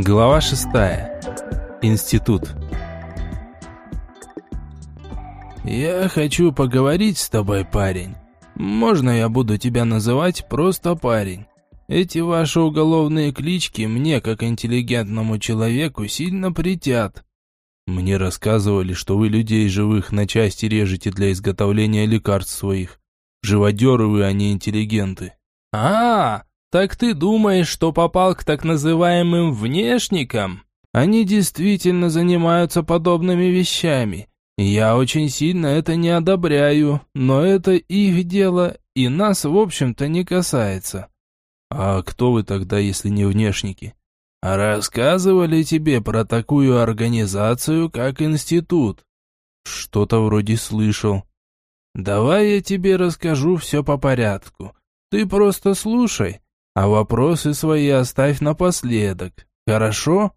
Глава 6. Институт. «Я хочу поговорить с тобой, парень. Можно я буду тебя называть просто парень? Эти ваши уголовные клички мне, как интеллигентному человеку, сильно притят». «Мне рассказывали, что вы людей живых на части режете для изготовления лекарств своих. Живодеры вы, а не интеллигенты». «А, так ты думаешь, что попал к так называемым внешникам? Они действительно занимаются подобными вещами. Я очень сильно это не одобряю, но это их дело и нас, в общем-то, не касается». «А кто вы тогда, если не внешники?» «Рассказывали тебе про такую организацию, как институт?» «Что-то вроде слышал». «Давай я тебе расскажу все по порядку. Ты просто слушай, а вопросы свои оставь напоследок. Хорошо?»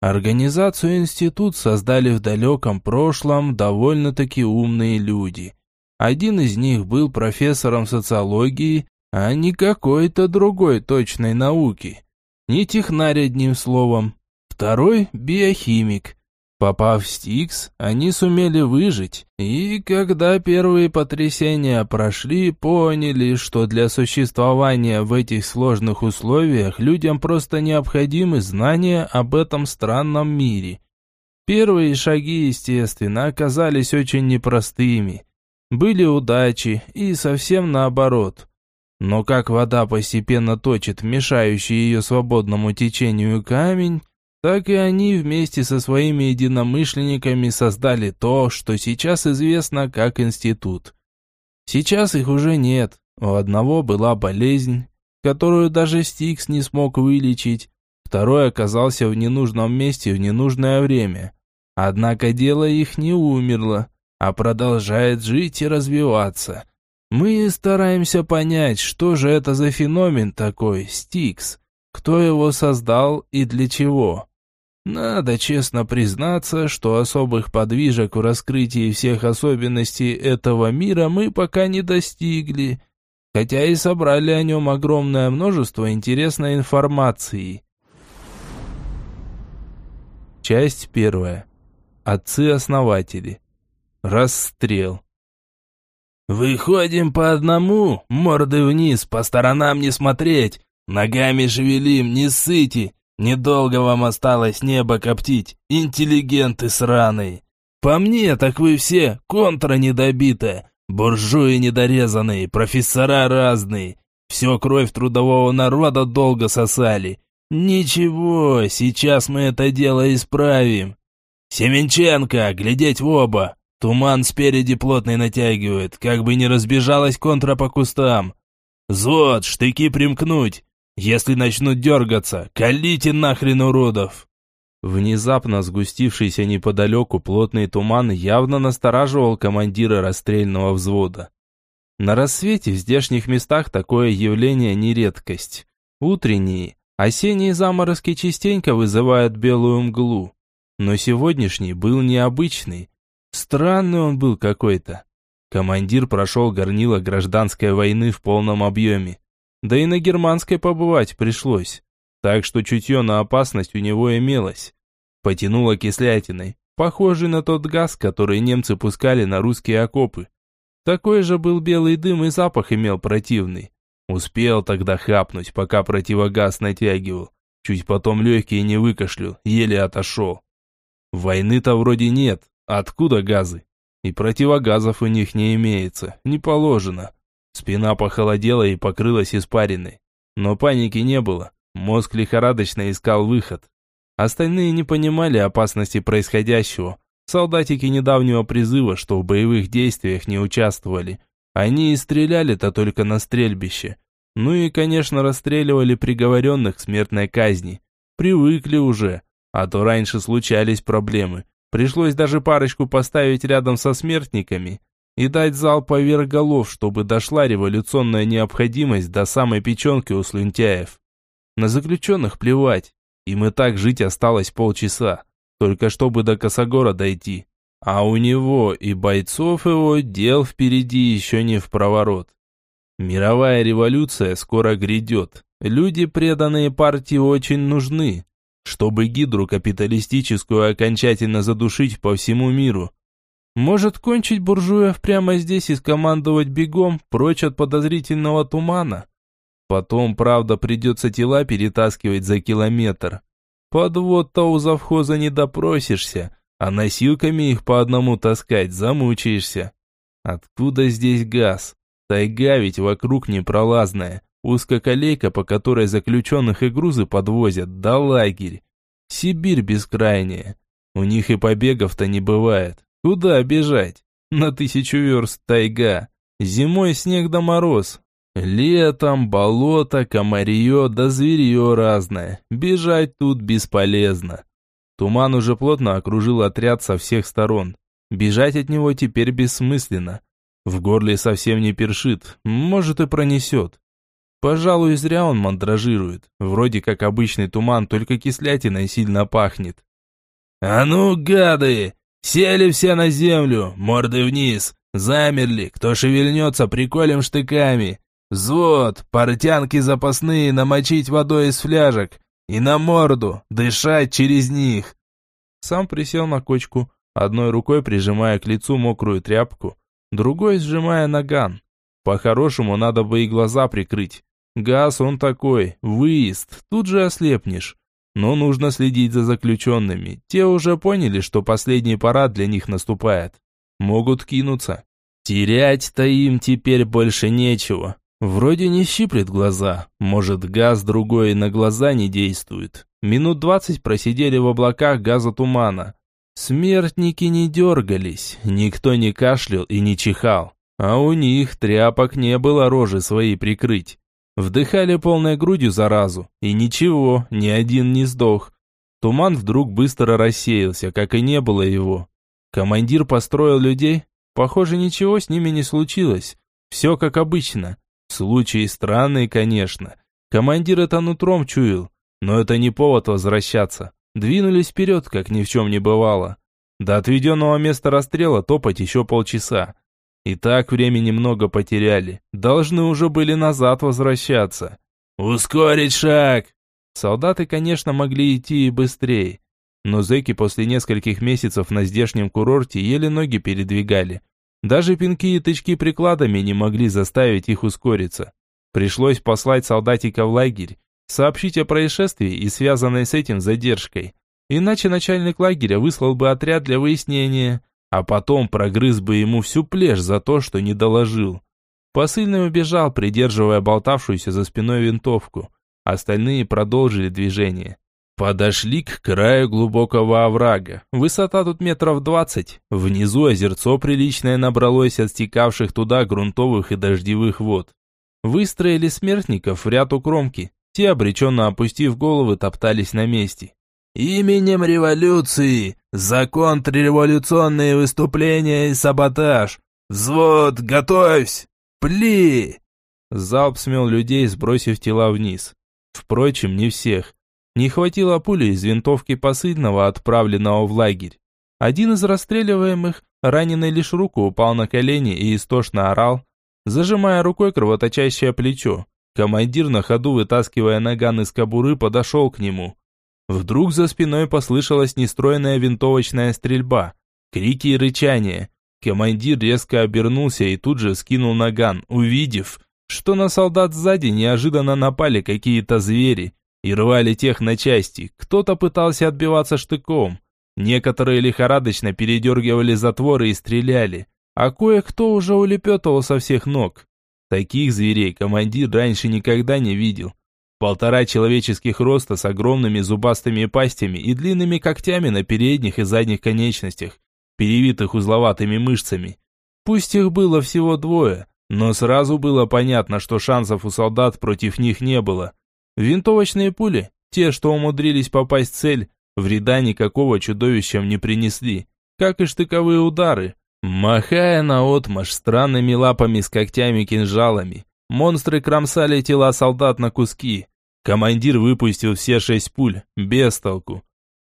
Организацию институт создали в далеком прошлом довольно-таки умные люди. Один из них был профессором социологии, а не какой-то другой точной науки. Не технарь одним словом. Второй – биохимик. Попав в Стикс, они сумели выжить, и когда первые потрясения прошли, поняли, что для существования в этих сложных условиях людям просто необходимы знания об этом странном мире. Первые шаги, естественно, оказались очень непростыми. Были удачи и совсем наоборот. Но как вода постепенно точит мешающий ее свободному течению камень, так и они вместе со своими единомышленниками создали то, что сейчас известно как институт. Сейчас их уже нет. У одного была болезнь, которую даже Стикс не смог вылечить, второй оказался в ненужном месте в ненужное время. Однако дело их не умерло, а продолжает жить и развиваться. Мы стараемся понять, что же это за феномен такой, Стикс, кто его создал и для чего. Надо честно признаться, что особых подвижек в раскрытии всех особенностей этого мира мы пока не достигли, хотя и собрали о нем огромное множество интересной информации. Часть первая. Отцы-основатели. Расстрел. «Выходим по одному, морды вниз, по сторонам не смотреть, ногами шевелим, не ссыте, Недолго вам осталось небо коптить, интеллигенты сраные. По мне, так вы все контра недобитая, буржуи недорезанные, профессора разные. Все кровь трудового народа долго сосали. Ничего, сейчас мы это дело исправим. Семенченко, глядеть в оба. Туман спереди плотный натягивает, как бы не разбежалась контра по кустам. Зод, штыки примкнуть. Если начнут дергаться, колите нахрен уродов!» Внезапно сгустившийся неподалеку плотный туман явно настораживал командира расстрельного взвода. На рассвете в здешних местах такое явление не редкость. Утренние, осенние заморозки частенько вызывают белую мглу. Но сегодняшний был необычный. Странный он был какой-то. Командир прошел горнило гражданской войны в полном объеме. Да и на германской побывать пришлось. Так что чутье на опасность у него имелось. Потянуло кислятиной, похожий на тот газ, который немцы пускали на русские окопы. Такой же был белый дым и запах имел противный. Успел тогда хапнуть, пока противогаз натягивал. Чуть потом легкие не выкашлял, еле отошел. Войны-то вроде нет, откуда газы? И противогазов у них не имеется, не положено. Спина похолодела и покрылась испариной. Но паники не было. Мозг лихорадочно искал выход. Остальные не понимали опасности происходящего. Солдатики недавнего призыва, что в боевых действиях не участвовали. Они и стреляли-то только на стрельбище. Ну и, конечно, расстреливали приговоренных к смертной казни. Привыкли уже. А то раньше случались проблемы. Пришлось даже парочку поставить рядом со смертниками и дать зал поверх голов, чтобы дошла революционная необходимость до самой печенки у слюнтяев. На заключенных плевать, им и так жить осталось полчаса, только чтобы до Косогора дойти. А у него и бойцов его дел впереди еще не в проворот. Мировая революция скоро грядет. Люди, преданные партии, очень нужны. чтобы гидру капиталистическую окончательно задушить по всему миру. Может кончить буржуев прямо здесь и скомандовать бегом прочь от подозрительного тумана? Потом, правда, придется тела перетаскивать за километр. Подвод-то у завхоза не допросишься, а носилками их по одному таскать замучаешься. Откуда здесь газ? Тайга ведь вокруг непролазная. Узкоколейка, по которой заключенных и грузы подвозят, да лагерь. Сибирь бескрайняя. У них и побегов-то не бывает. Куда бежать? На тысячу верст тайга. Зимой снег да мороз. Летом болото, комарье да зверье разное. Бежать тут бесполезно. Туман уже плотно окружил отряд со всех сторон. Бежать от него теперь бессмысленно. В горле совсем не першит, может и пронесет. Пожалуй, зря он мандражирует. Вроде как обычный туман, только кислятиной сильно пахнет. «А ну, гады! Сели все на землю, морды вниз! Замерли, кто шевельнется, приколем штыками! Взвод, портянки запасные намочить водой из фляжек! И на морду, дышать через них!» Сам присел на кочку, одной рукой прижимая к лицу мокрую тряпку, другой сжимая наган. По-хорошему, надо бы и глаза прикрыть. Газ он такой, выезд, тут же ослепнешь. Но нужно следить за заключенными. Те уже поняли, что последний парад для них наступает. Могут кинуться. Терять-то им теперь больше нечего. Вроде не щиплет глаза. Может, газ другой на глаза не действует. Минут двадцать просидели в облаках газа тумана. Смертники не дергались, никто не кашлял и не чихал. А у них тряпок не было рожи своей прикрыть. Вдыхали полной грудью заразу, и ничего, ни один не сдох. Туман вдруг быстро рассеялся, как и не было его. Командир построил людей. Похоже, ничего с ними не случилось. Все как обычно. Случаи странные, конечно. Командир это нутром чуял. Но это не повод возвращаться. Двинулись вперед, как ни в чем не бывало. До отведенного места расстрела топать еще полчаса. И так времени много потеряли. Должны уже были назад возвращаться. «Ускорить шаг!» Солдаты, конечно, могли идти и быстрее. Но зэки после нескольких месяцев на здешнем курорте еле ноги передвигали. Даже пинки и тычки прикладами не могли заставить их ускориться. Пришлось послать солдатика в лагерь, сообщить о происшествии и связанной с этим задержкой. Иначе начальник лагеря выслал бы отряд для выяснения, а потом прогрыз бы ему всю плешь за то, что не доложил. Посыльный убежал, придерживая болтавшуюся за спиной винтовку. Остальные продолжили движение. Подошли к краю глубокого оврага. Высота тут метров двадцать. Внизу озерцо приличное набралось от стекавших туда грунтовых и дождевых вод. Выстроили смертников в ряд у кромки. Те, обреченно опустив головы, топтались на месте. «Именем революции! За контрреволюционные выступления и саботаж! Взвод, готовься! Пли!» Залп смел людей, сбросив тела вниз. Впрочем, не всех. Не хватило пули из винтовки посыльного, отправленного в лагерь. Один из расстреливаемых, раненый лишь руку, упал на колени и истошно орал, зажимая рукой кровоточащее плечо. Командир на ходу, вытаскивая наган из кобуры, подошел к нему. Вдруг за спиной послышалась нестроенная винтовочная стрельба, крики и рычания. Командир резко обернулся и тут же скинул наган, увидев, что на солдат сзади неожиданно напали какие-то звери и рвали тех на части. Кто-то пытался отбиваться штыком. Некоторые лихорадочно передергивали затворы и стреляли, а кое-кто уже улепетывал со всех ног. Таких зверей командир раньше никогда не видел. Полтора человеческих роста с огромными зубастыми пастями и длинными когтями на передних и задних конечностях, перевитых узловатыми мышцами. Пусть их было всего двое, но сразу было понятно, что шансов у солдат против них не было. Винтовочные пули, те, что умудрились попасть в цель, вреда никакого чудовищам не принесли, как и штыковые удары. Махая наотмашь странными лапами с когтями-кинжалами, Монстры кромсали тела солдат на куски. Командир выпустил все шесть пуль, без толку.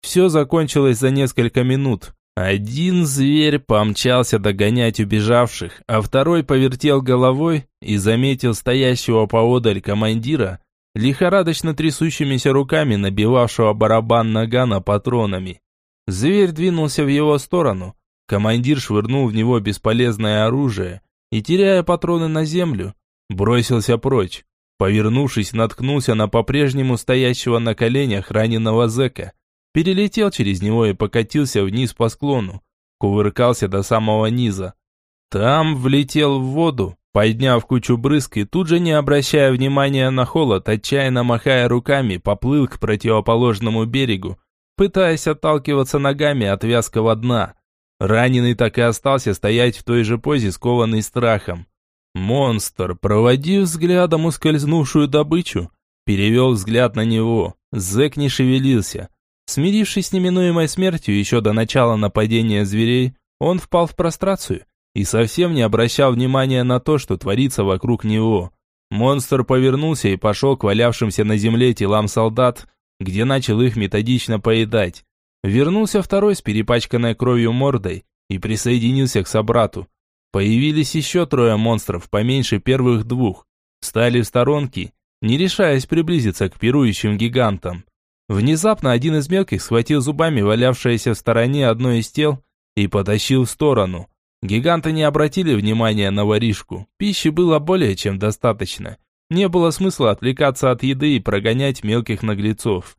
Все закончилось за несколько минут. Один зверь помчался догонять убежавших, а второй повертел головой и заметил стоящего поодаль командира, лихорадочно трясущимися руками набивавшего барабан нагана патронами. Зверь двинулся в его сторону. Командир швырнул в него бесполезное оружие и, теряя патроны на землю, бросился прочь. Повернувшись, наткнулся на по-прежнему стоящего на коленях раненого зэка. Перелетел через него и покатился вниз по склону. Кувыркался до самого низа. Там влетел в воду, подняв кучу брызг и тут же, не обращая внимания на холод, отчаянно махая руками, поплыл к противоположному берегу, пытаясь отталкиваться ногами от вязкого дна. Раненый так и остался стоять в той же позе, скованный страхом. Монстр, проводив взглядом ускользнувшую добычу, перевел взгляд на него. Зэк не шевелился. Смирившись с неминуемой смертью еще до начала нападения зверей, он впал в прострацию и совсем не обращал внимания на то, что творится вокруг него. Монстр повернулся и пошел к валявшимся на земле телам солдат, где начал их методично поедать. Вернулся второй с перепачканной кровью мордой и присоединился к собрату. Появились еще трое монстров, поменьше первых двух. Стали в сторонки, не решаясь приблизиться к пирующим гигантам. Внезапно один из мелких схватил зубами валявшееся в стороне одно из тел и потащил в сторону. Гиганты не обратили внимания на воришку. Пищи было более чем достаточно. Не было смысла отвлекаться от еды и прогонять мелких наглецов.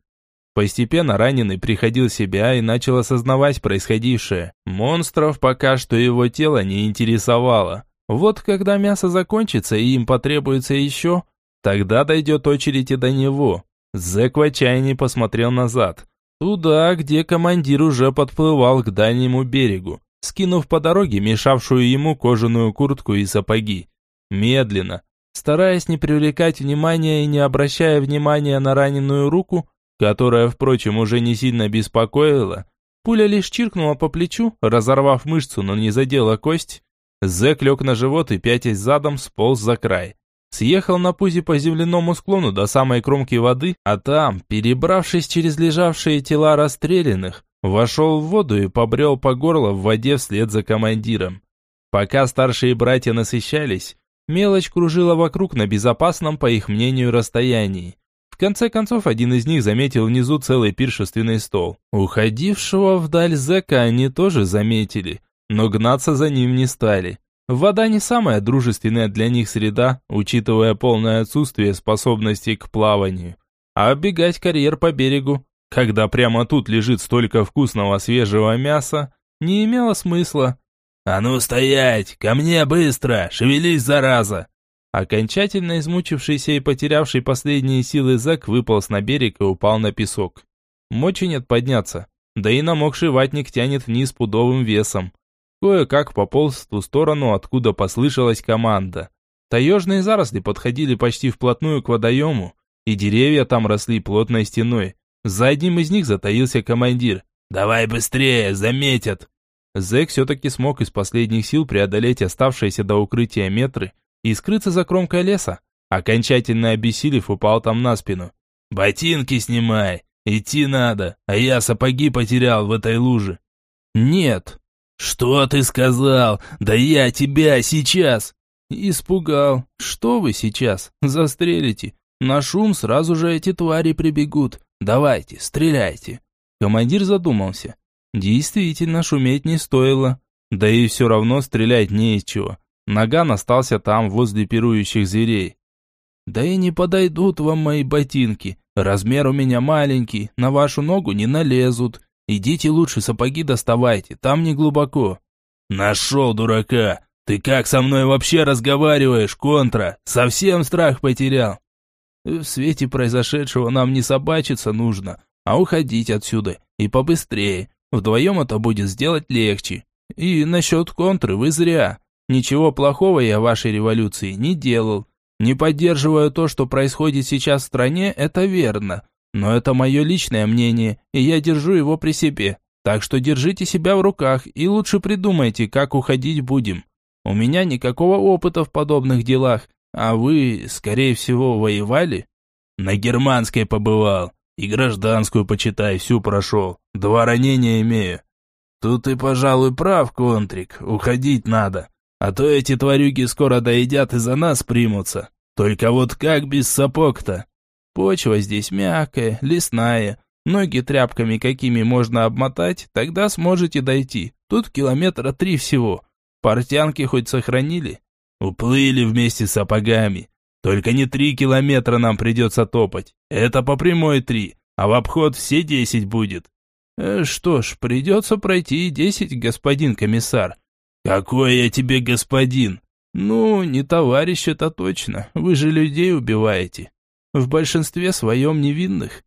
Постепенно раненый приходил в себя и начал осознавать происходившее. Монстров пока что его тело не интересовало. Вот когда мясо закончится и им потребуется еще, тогда дойдет очередь и до него. Зэк в отчаянии посмотрел назад. Туда, где командир уже подплывал к дальнему берегу, скинув по дороге мешавшую ему кожаную куртку и сапоги. Медленно, стараясь не привлекать внимания и не обращая внимания на раненую руку, которая, впрочем, уже не сильно беспокоила. Пуля лишь чиркнула по плечу, разорвав мышцу, но не задела кость. Зэк лег на живот и, пятясь задом, сполз за край. Съехал на пузе по земляному склону до самой кромки воды, а там, перебравшись через лежавшие тела расстрелянных, вошел в воду и побрел по горло в воде вслед за командиром. Пока старшие братья насыщались, мелочь кружила вокруг на безопасном, по их мнению, расстоянии. В конце концов, один из них заметил внизу целый пиршественный стол. Уходившего вдаль зэка они тоже заметили, но гнаться за ним не стали. Вода не самая дружественная для них среда, учитывая полное отсутствие способностей к плаванию. А оббегать карьер по берегу, когда прямо тут лежит столько вкусного свежего мяса, не имело смысла. «А ну стоять! Ко мне быстро! Шевелись, зараза!» Окончательно измучившийся и потерявший последние силы Зак выполз на берег и упал на песок. Мочи нет подняться, да и намокший ватник тянет вниз пудовым весом. Кое-как пополз в ту сторону, откуда послышалась команда. Таежные заросли подходили почти вплотную к водоему, и деревья там росли плотной стеной. За одним из них затаился командир. «Давай быстрее, заметят!» Зэк все-таки смог из последних сил преодолеть оставшиеся до укрытия метры и скрыться за кромкой леса. Окончательно обессилев, упал там на спину. «Ботинки снимай! Идти надо, а я сапоги потерял в этой луже!» «Нет!» «Что ты сказал? Да я тебя сейчас!» «Испугал. Что вы сейчас? Застрелите. На шум сразу же эти твари прибегут. Давайте, стреляйте!» Командир задумался. Действительно, шуметь не стоило. Да и все равно стрелять не из чего. Наган остался там, возле пирующих зверей. «Да и не подойдут вам мои ботинки. Размер у меня маленький, на вашу ногу не налезут. Идите лучше сапоги доставайте, там не глубоко». «Нашел дурака! Ты как со мной вообще разговариваешь, Контра? Совсем страх потерял?» «В свете произошедшего нам не собачиться нужно, а уходить отсюда, и побыстрее. Вдвоем это будет сделать легче. И насчет контры вы зря. Ничего плохого я вашей революции не делал. Не поддерживаю то, что происходит сейчас в стране, это верно. Но это мое личное мнение, и я держу его при себе. Так что держите себя в руках и лучше придумайте, как уходить будем. У меня никакого опыта в подобных делах, а вы, скорее всего, воевали? На германской побывал. И гражданскую, почитай, всю прошел. Два ранения имею. Тут ты, пожалуй, прав, Контрик. Уходить надо. А то эти тварюги скоро доедят и за нас примутся. Только вот как без сапог-то? Почва здесь мягкая, лесная, ноги тряпками какими можно обмотать, тогда сможете дойти. Тут километра три всего. Портянки хоть сохранили? Уплыли вместе с сапогами. Только не три километра нам придется топать. Это по прямой три, а в обход все десять будет. Э, что ж, придется пройти десять, господин комиссар. Какой я тебе господин? Ну, не товарищ это точно. Вы же людей убиваете. В большинстве своем невинных.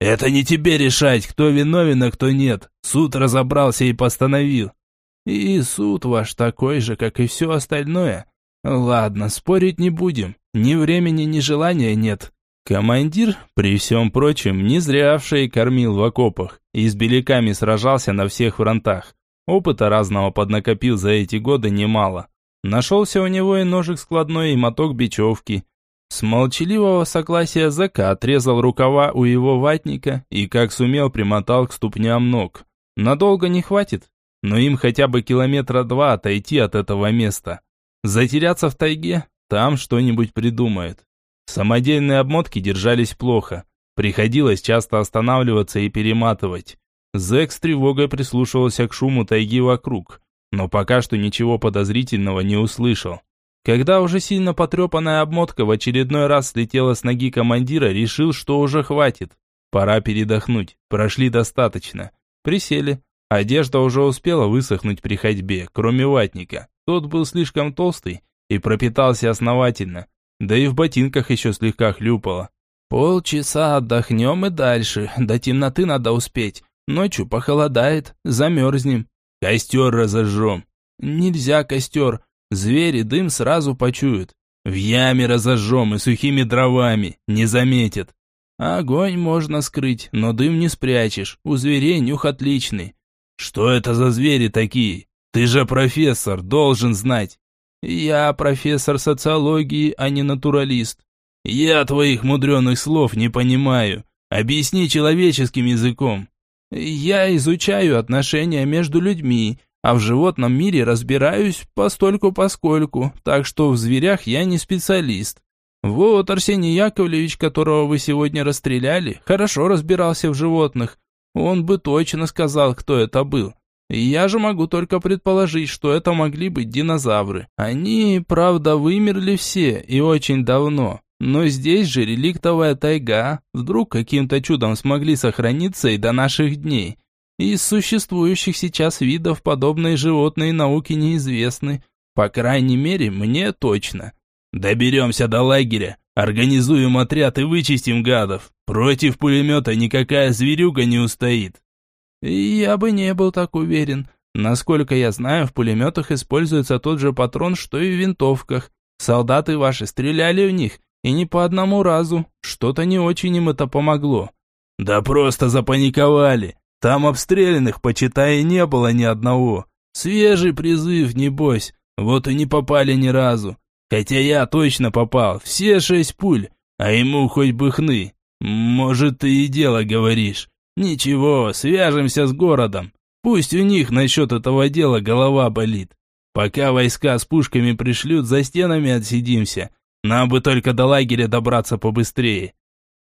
Это не тебе решать, кто виновен, а кто нет. Суд разобрался и постановил. И суд ваш такой же, как и все остальное. Ладно, спорить не будем. Ни времени, ни желания нет. Командир, при всем прочем, не зря кормил в окопах и с беляками сражался на всех фронтах. Опыта разного поднакопил за эти годы немало. Нашелся у него и ножик складной, и моток бечевки. С молчаливого согласия Зака отрезал рукава у его ватника и, как сумел, примотал к ступням ног. Надолго не хватит, но им хотя бы километра два отойти от этого места. Затеряться в тайге, там что-нибудь придумают. Самодельные обмотки держались плохо. Приходилось часто останавливаться и перематывать. Зэк с тревогой прислушивался к шуму тайги вокруг, но пока что ничего подозрительного не услышал. Когда уже сильно потрепанная обмотка в очередной раз слетела с ноги командира, решил, что уже хватит. Пора передохнуть, прошли достаточно. Присели. Одежда уже успела высохнуть при ходьбе, кроме ватника. Тот был слишком толстый и пропитался основательно. Да и в ботинках еще слегка хлюпало. «Полчаса отдохнем и дальше. До темноты надо успеть. Ночью похолодает, замерзнем. Костер разожжем». «Нельзя костер. Звери дым сразу почуют. В яме разожжем и сухими дровами. Не заметят». «Огонь можно скрыть, но дым не спрячешь. У зверей нюх отличный». «Что это за звери такие? Ты же профессор, должен знать». «Я профессор социологии, а не натуралист». «Я твоих мудреных слов не понимаю. Объясни человеческим языком». «Я изучаю отношения между людьми, а в животном мире разбираюсь постольку-поскольку, так что в зверях я не специалист. Вот Арсений Яковлевич, которого вы сегодня расстреляли, хорошо разбирался в животных. Он бы точно сказал, кто это был. Я же могу только предположить, что это могли быть динозавры. Они, правда, вымерли все и очень давно. Но здесь же реликтовая тайга. Вдруг каким-то чудом смогли сохраниться и до наших дней. Из существующих сейчас видов подобные животные науки неизвестны. По крайней мере, мне точно. Доберемся до лагеря, организуем отряд и вычистим гадов. Против пулемета никакая зверюга не устоит. Я бы не был так уверен. Насколько я знаю, в пулеметах используется тот же патрон, что и в винтовках. Солдаты ваши стреляли в них, и не по одному разу. Что-то не очень им это помогло. Да просто запаниковали. Там обстрелянных, почитай, не было ни одного. Свежий призыв, небось. Вот и не попали ни разу. Хотя я точно попал, все шесть пуль, а ему хоть бы хны. Может, ты и дело говоришь. Ничего, свяжемся с городом. Пусть у них насчет этого дела голова болит. Пока войска с пушками пришлют, за стенами отсидимся. Нам бы только до лагеря добраться побыстрее.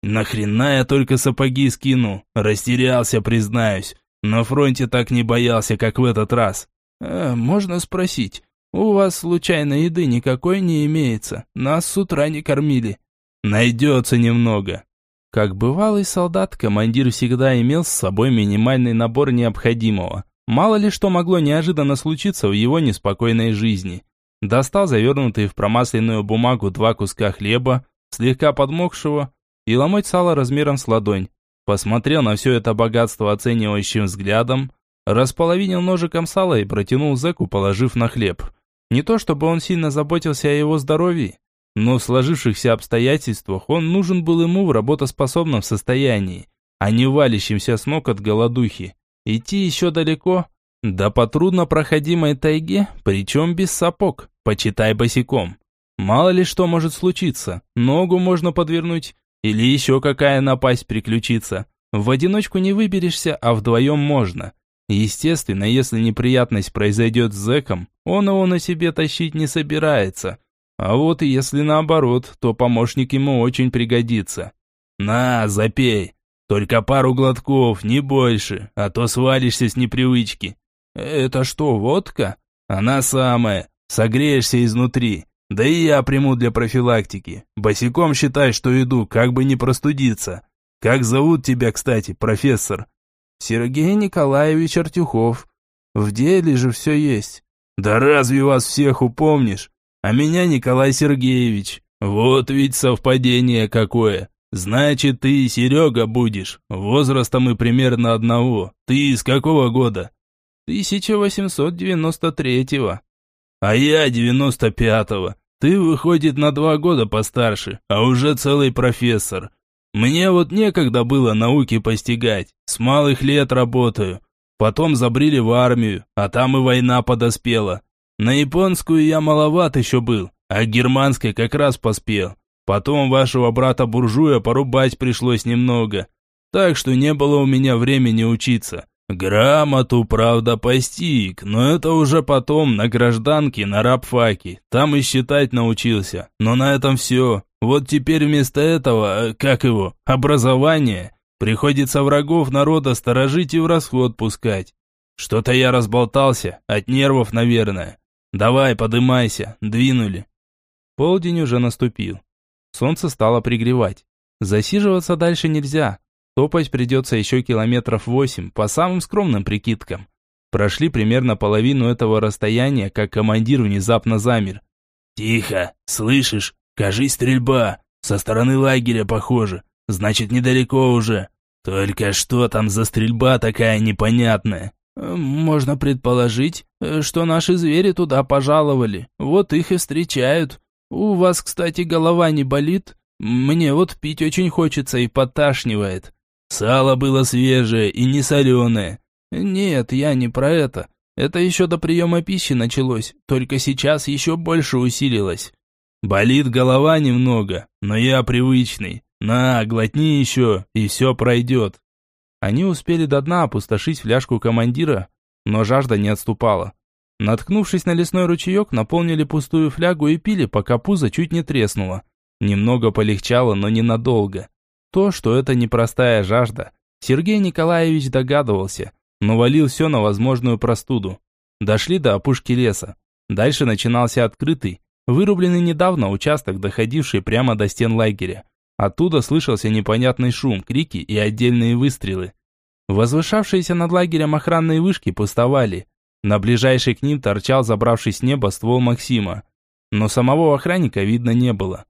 Нахрена я только сапоги скину? Растерялся, признаюсь. На фронте так не боялся, как в этот раз. Э, можно спросить, у вас случайно еды никакой не имеется? Нас с утра не кормили. Найдется немного. Как бывалый солдат, командир всегда имел с собой минимальный набор необходимого. Мало ли что могло неожиданно случиться в его неспокойной жизни. Достал завернутые в промасленную бумагу два куска хлеба, слегка подмокшего, и ломоть сала размером с ладонь. Посмотрел на все это богатство оценивающим взглядом, располовинил ножиком сало и протянул зэку, положив на хлеб. Не то чтобы он сильно заботился о его здоровье, но в сложившихся обстоятельствах он нужен был ему в работоспособном состоянии, а не валящимся с ног от голодухи. Идти еще далеко, да по труднопроходимой тайге, причем без сапог, почитай босиком. Мало ли что может случиться, ногу можно подвернуть, или еще какая напасть приключиться. В одиночку не выберешься, а вдвоем можно. Естественно, если неприятность произойдет с зэком, он его на себе тащить не собирается, а вот если наоборот, то помощник ему очень пригодится. На, запей. Только пару глотков, не больше, а то свалишься с непривычки. Это что, водка? Она самая. Согреешься изнутри. Да и я приму для профилактики. Босиком считай, что иду, как бы не простудиться. Как зовут тебя, кстати, профессор? Сергей Николаевич Артюхов. В деле же все есть. Да разве вас всех упомнишь? А меня Николай Сергеевич. Вот ведь совпадение какое. Значит, ты Серега будешь. Возраста мы примерно одного. Ты из какого года? 1893-го. А я 95-го. Ты, выходит, на два года постарше, а уже целый профессор. Мне вот некогда было науки постигать. С малых лет работаю. Потом забрили в армию, а там и война подоспела. На японскую я маловат еще был, а германской как раз поспел. Потом вашего брата-буржуя порубать пришлось немного. Так что не было у меня времени учиться. Грамоту, правда, постиг, но это уже потом, на гражданке, на рабфаке. Там и считать научился. Но на этом все. Вот теперь вместо этого, э, как его, образования, приходится врагов народа сторожить и в расход пускать. Что-то я разболтался, от нервов, наверное. Давай, подымайся, двинули. Полдень уже наступил. Солнце стало пригревать. Засиживаться дальше нельзя. Топать придется еще километров восемь, по самым скромным прикидкам. Прошли примерно половину этого расстояния, как командир внезапно замер. «Тихо! Слышишь? Кажись, стрельба! Со стороны лагеря, похоже. Значит, недалеко уже. Только что там за стрельба такая непонятная?» «Можно предположить, что наши звери туда пожаловали. Вот их и встречают. У вас, кстати, голова не болит? Мне вот пить очень хочется и поташнивает». Сало было свежее и не соленое. Нет, я не про это. Это еще до приема пищи началось, только сейчас еще больше усилилось. Болит голова немного, но я привычный. На, глотни еще, и все пройдет. Они успели до дна опустошить фляжку командира, но жажда не отступала. Наткнувшись на лесной ручеек, наполнили пустую флягу и пили, пока пузо чуть не треснуло. Немного полегчало, но ненадолго. То, что это непростая жажда, Сергей Николаевич догадывался, но валил все на возможную простуду. Дошли до опушки леса. Дальше начинался открытый, вырубленный недавно участок, доходивший прямо до стен лагеря. Оттуда слышался непонятный шум, крики и отдельные выстрелы. Возвышавшиеся над лагерем охранные вышки пустовали. На ближайшей к ним торчал забравший с неба ствол Максима. Но самого охранника видно не было.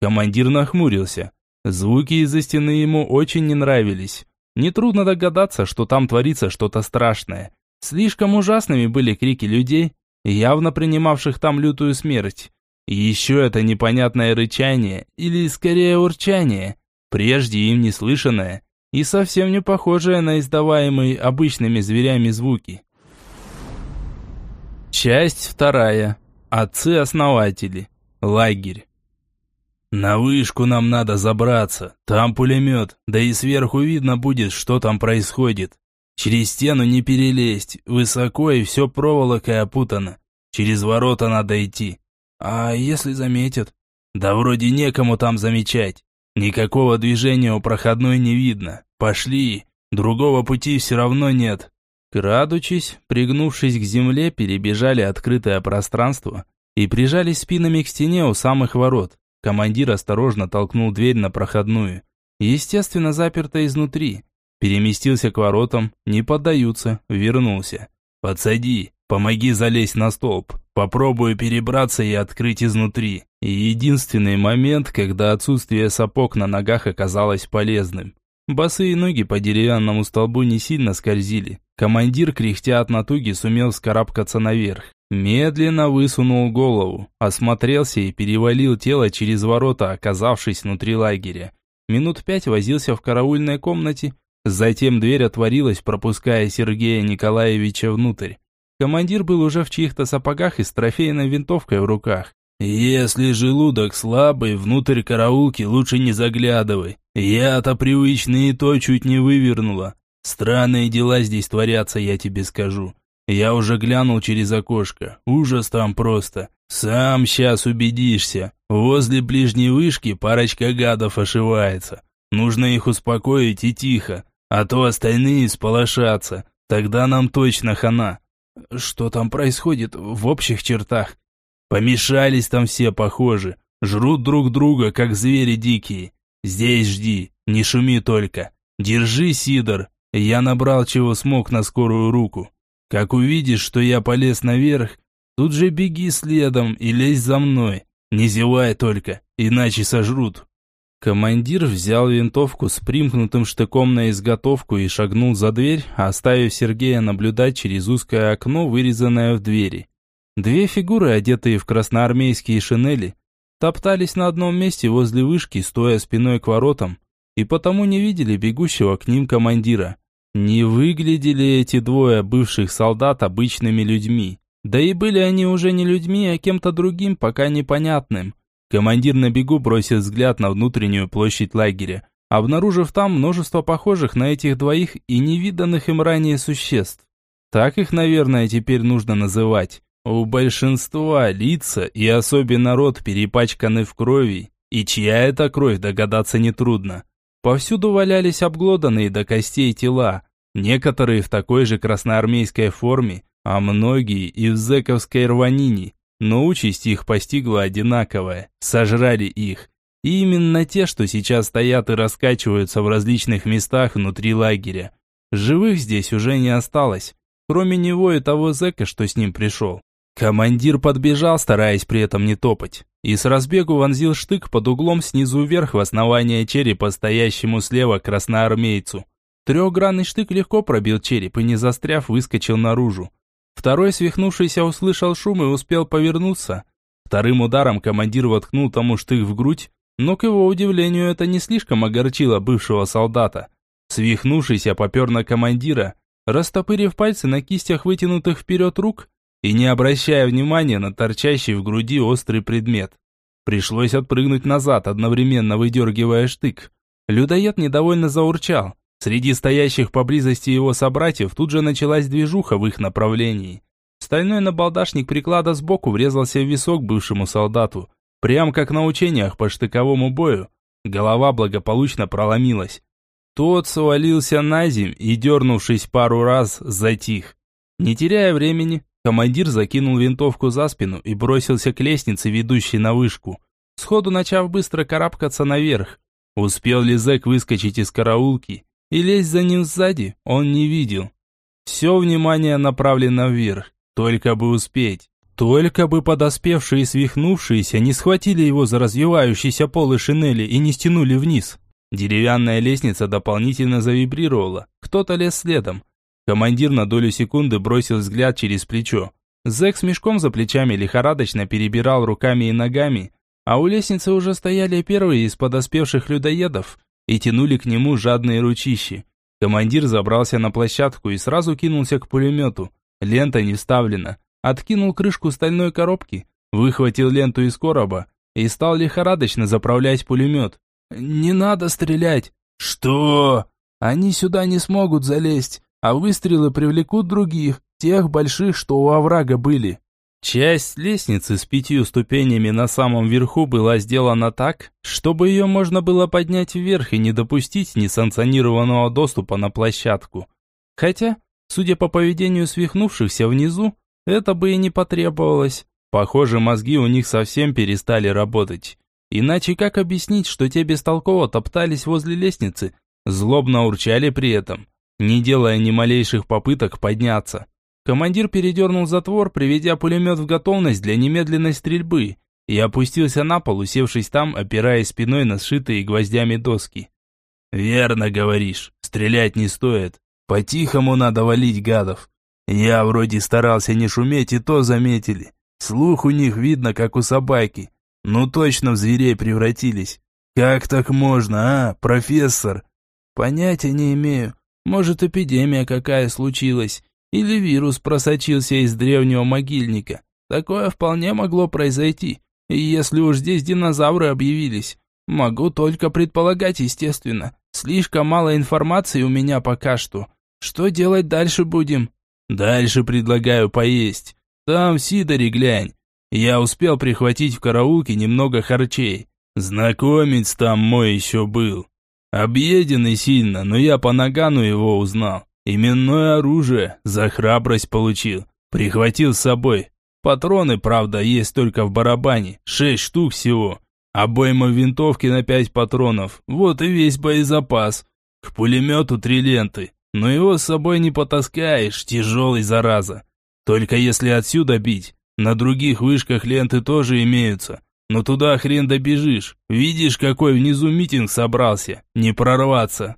Командир нахмурился. Звуки из-за стены ему очень не нравились. Нетрудно догадаться, что там творится что-то страшное. Слишком ужасными были крики людей, явно принимавших там лютую смерть. И еще это непонятное рычание, или скорее урчание, прежде им не слышанное и совсем не похожее на издаваемые обычными зверями звуки. Часть вторая. Отцы-основатели. Лагерь. «На вышку нам надо забраться, там пулемет, да и сверху видно будет, что там происходит. Через стену не перелезть, высоко и все проволокой опутано. Через ворота надо идти. А если заметят? Да вроде некому там замечать. Никакого движения у проходной не видно. Пошли, другого пути все равно нет». Крадучись, пригнувшись к земле, перебежали открытое пространство и прижались спинами к стене у самых ворот. Командир осторожно толкнул дверь на проходную. Естественно, заперта изнутри. Переместился к воротам, не поддаются, вернулся. «Подсади, помоги залезть на столб. Попробую перебраться и открыть изнутри». И единственный момент, когда отсутствие сапог на ногах оказалось полезным. Босые ноги по деревянному столбу не сильно скользили. Командир, кряхтя от натуги, сумел вскарабкаться наверх. Медленно высунул голову, осмотрелся и перевалил тело через ворота, оказавшись внутри лагеря. Минут пять возился в караульной комнате, затем дверь отворилась, пропуская Сергея Николаевича внутрь. Командир был уже в чьих-то сапогах и с трофейной винтовкой в руках. «Если желудок слабый, внутрь караулки лучше не заглядывай. Я-то привычный и то чуть не вывернула. Странные дела здесь творятся, я тебе скажу. Я уже глянул через окошко. Ужас там просто. Сам сейчас убедишься. Возле ближней вышки парочка гадов ошивается. Нужно их успокоить и тихо, а то остальные сполошатся. Тогда нам точно хана. Что там происходит в общих чертах? Помешались там все, похоже. Жрут друг друга, как звери дикие. Здесь жди, не шуми только. Держи, Сидор. Я набрал чего смог на скорую руку. Как увидишь, что я полез наверх, тут же беги следом и лезь за мной. Не зевай только, иначе сожрут. Командир взял винтовку с примкнутым штыком на изготовку и шагнул за дверь, оставив Сергея наблюдать через узкое окно, вырезанное в двери. Две фигуры, одетые в красноармейские шинели, топтались на одном месте возле вышки, стоя спиной к воротам, и потому не видели бегущего к ним командира. Не выглядели эти двое бывших солдат обычными людьми. Да и были они уже не людьми, а кем-то другим, пока непонятным. Командир на бегу бросил взгляд на внутреннюю площадь лагеря, обнаружив там множество похожих на этих двоих и невиданных им ранее существ. Так их, наверное, теперь нужно называть. У большинства лица и особенно рот перепачканы в крови, и чья это кровь догадаться нетрудно. Повсюду валялись обглоданные до костей тела, некоторые в такой же красноармейской форме, а многие и в зэковской рванине, но участь их постигла одинаковая, сожрали их. И именно те, что сейчас стоят и раскачиваются в различных местах внутри лагеря. Живых здесь уже не осталось, кроме него и того зэка, что с ним пришел. Командир подбежал, стараясь при этом не топать, и с разбегу вонзил штык под углом снизу вверх в основание черепа, стоящему слева красноармейцу. Трехгранный штык легко пробил череп и, не застряв, выскочил наружу. Второй свихнувшийся услышал шум и успел повернуться. Вторым ударом командир воткнул тому штык в грудь, но к его удивлению это не слишком огорчило бывшего солдата. Свихнувшийся попер на командира, растопырив пальцы на кистях вытянутых вперед рук, и не обращая внимания на торчащий в груди острый предмет. Пришлось отпрыгнуть назад, одновременно выдергивая штык. Людоед недовольно заурчал. Среди стоящих поблизости его собратьев тут же началась движуха в их направлении. Стальной набалдашник приклада сбоку врезался в висок бывшему солдату. Прям как на учениях по штыковому бою. Голова благополучно проломилась. Тот свалился на земь и, дернувшись пару раз, затих. Не теряя времени, Командир закинул винтовку за спину и бросился к лестнице, ведущей на вышку, сходу начав быстро карабкаться наверх. Успел ли зэк выскочить из караулки и лезть за ним сзади, он не видел. Все внимание направлено вверх, только бы успеть. Только бы подоспевшие и свихнувшиеся не схватили его за развивающийся полы шинели и не стянули вниз. Деревянная лестница дополнительно завибрировала. Кто-то лез следом, Командир на долю секунды бросил взгляд через плечо. Зэк с мешком за плечами лихорадочно перебирал руками и ногами, а у лестницы уже стояли первые из подоспевших людоедов и тянули к нему жадные ручищи. Командир забрался на площадку и сразу кинулся к пулемету. Лента не вставлена. Откинул крышку стальной коробки, выхватил ленту из короба и стал лихорадочно заправлять пулемет. «Не надо стрелять!» «Что?» «Они сюда не смогут залезть а выстрелы привлекут других, тех больших, что у оврага были. Часть лестницы с пятью ступенями на самом верху была сделана так, чтобы ее можно было поднять вверх и не допустить несанкционированного доступа на площадку. Хотя, судя по поведению свихнувшихся внизу, это бы и не потребовалось. Похоже, мозги у них совсем перестали работать. Иначе как объяснить, что те бестолково топтались возле лестницы, злобно урчали при этом, не делая ни малейших попыток подняться. Командир передернул затвор, приведя пулемет в готовность для немедленной стрельбы, и опустился на пол, усевшись там, опираясь спиной на сшитые гвоздями доски. «Верно говоришь, стрелять не стоит. По-тихому надо валить гадов. Я вроде старался не шуметь, и то заметили. Слух у них видно, как у собаки. Ну точно в зверей превратились. Как так можно, а, профессор?» «Понятия не имею. Может, эпидемия какая случилась, или вирус просочился из древнего могильника. Такое вполне могло произойти, если уж здесь динозавры объявились. Могу только предполагать, естественно. Слишком мало информации у меня пока что. Что делать дальше будем? Дальше предлагаю поесть. Там в Сидоре глянь. Я успел прихватить в караулке немного харчей. Знакомец там мой еще был. Объеденный сильно, но я по нагану его узнал. Именное оружие, за храбрость получил. Прихватил с собой. Патроны, правда, есть только в барабане, шесть штук всего. Обойма винтовки на пять патронов, вот и весь боезапас. К пулемету три ленты, но его с собой не потаскаешь, тяжелый зараза. Только если отсюда бить, на других вышках ленты тоже имеются. Но туда хрен добежишь. Видишь, какой внизу митинг собрался. Не прорваться.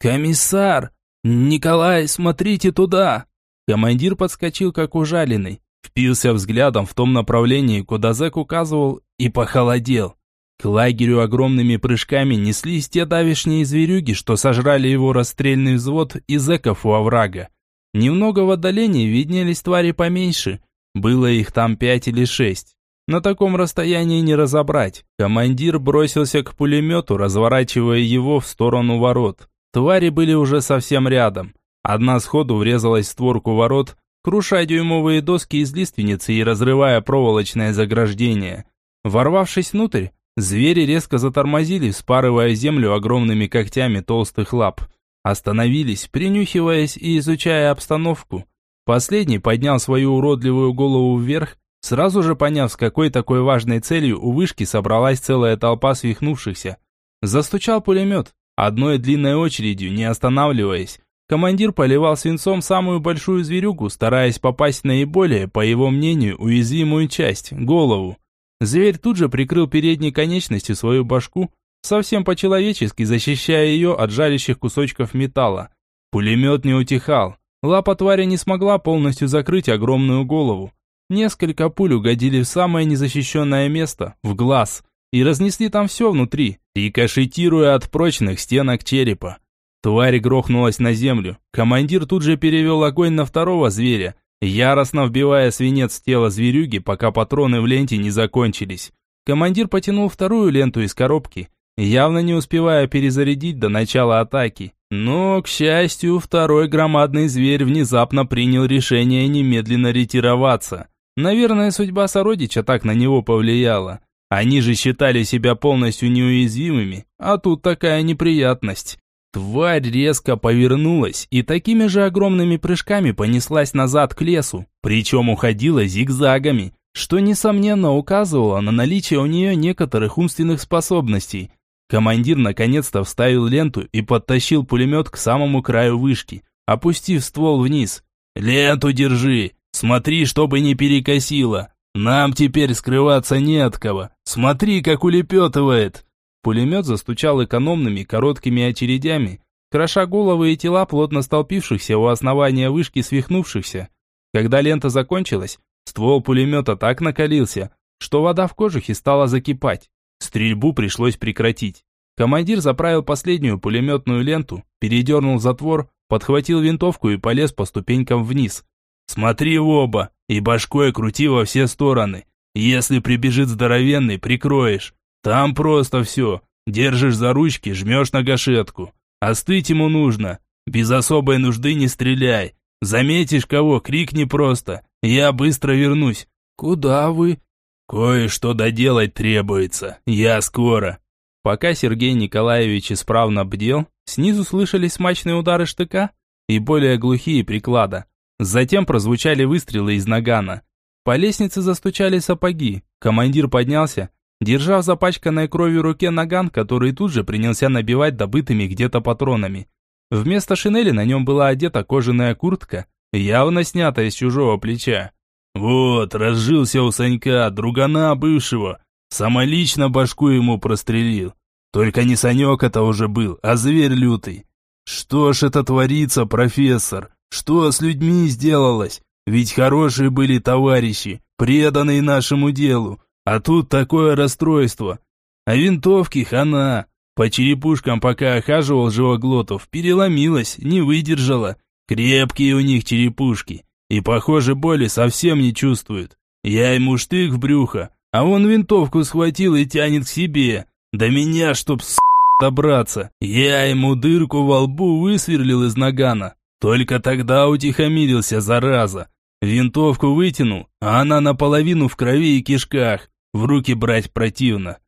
Комиссар! Николай, смотрите туда! Командир подскочил, как ужаленный. Впился взглядом в том направлении, куда зэк указывал, и похолодел. К лагерю огромными прыжками неслись те давишние зверюги, что сожрали его расстрельный взвод и зэков у оврага. Немного в отдалении виднелись твари поменьше. Было их там пять или шесть. На таком расстоянии не разобрать. Командир бросился к пулемету, разворачивая его в сторону ворот. Твари были уже совсем рядом. Одна сходу врезалась в створку ворот, крушая дюймовые доски из лиственницы и разрывая проволочное заграждение. Ворвавшись внутрь, Звери резко затормозили, спарывая землю огромными когтями толстых лап. Остановились, принюхиваясь и изучая обстановку. Последний поднял свою уродливую голову вверх, сразу же поняв, с какой такой важной целью у вышки собралась целая толпа свихнувшихся. Застучал пулемет, одной длинной очередью, не останавливаясь. Командир поливал свинцом самую большую зверюгу, стараясь попасть наиболее, по его мнению, уязвимую часть – голову. Зверь тут же прикрыл передней конечностью свою башку, совсем по-человечески защищая ее от жалящих кусочков металла. Пулемет не утихал. Лапа твари не смогла полностью закрыть огромную голову. Несколько пуль угодили в самое незащищенное место, в глаз, и разнесли там все внутри, рикошетируя от прочных стенок черепа. Тварь грохнулась на землю. Командир тут же перевел огонь на второго зверя, яростно вбивая свинец в тело зверюги, пока патроны в ленте не закончились. Командир потянул вторую ленту из коробки, явно не успевая перезарядить до начала атаки. Но, к счастью, второй громадный зверь внезапно принял решение немедленно ретироваться. Наверное, судьба сородича так на него повлияла. Они же считали себя полностью неуязвимыми, а тут такая неприятность. Тварь резко повернулась и такими же огромными прыжками понеслась назад к лесу, причем уходила зигзагами, что, несомненно, указывало на наличие у нее некоторых умственных способностей. Командир наконец-то вставил ленту и подтащил пулемет к самому краю вышки, опустив ствол вниз. «Ленту держи! Смотри, чтобы не перекосило! Нам теперь скрываться не от кого! Смотри, как улепетывает!» Пулемет застучал экономными короткими очередями, кроша головы и тела плотно столпившихся у основания вышки свихнувшихся. Когда лента закончилась, ствол пулемета так накалился, что вода в кожухе стала закипать. Стрельбу пришлось прекратить. Командир заправил последнюю пулеметную ленту, передернул затвор, подхватил винтовку и полез по ступенькам вниз. «Смотри в оба и башкой крути во все стороны. Если прибежит здоровенный, прикроешь. Там просто все. Держишь за ручки, жмешь на гашетку. Остыть ему нужно. Без особой нужды не стреляй. Заметишь кого, крикни просто. Я быстро вернусь. Куда вы? Кое-что доделать требуется. Я скоро. Пока Сергей Николаевич исправно бдел, снизу слышались смачные удары штыка и более глухие приклада. Затем прозвучали выстрелы из нагана. По лестнице застучали сапоги. Командир поднялся держа в запачканной кровью руке наган, который тут же принялся набивать добытыми где-то патронами. Вместо шинели на нем была одета кожаная куртка, явно снятая с чужого плеча. «Вот, разжился у Санька, другана бывшего, самолично башку ему прострелил. Только не Санек это уже был, а зверь лютый. Что ж это творится, профессор? Что с людьми сделалось? Ведь хорошие были товарищи, преданные нашему делу, а тут такое расстройство. А винтовки хана. По черепушкам, пока охаживал живоглотов, переломилась, не выдержала. Крепкие у них черепушки. И, похоже, боли совсем не чувствуют. Я ему штык в брюхо, а он винтовку схватил и тянет к себе. До меня, чтоб с добраться. Я ему дырку во лбу высверлил из нагана. Только тогда утихомирился, зараза. Винтовку вытянул, а она наполовину в крови и кишках. В руки брать противно.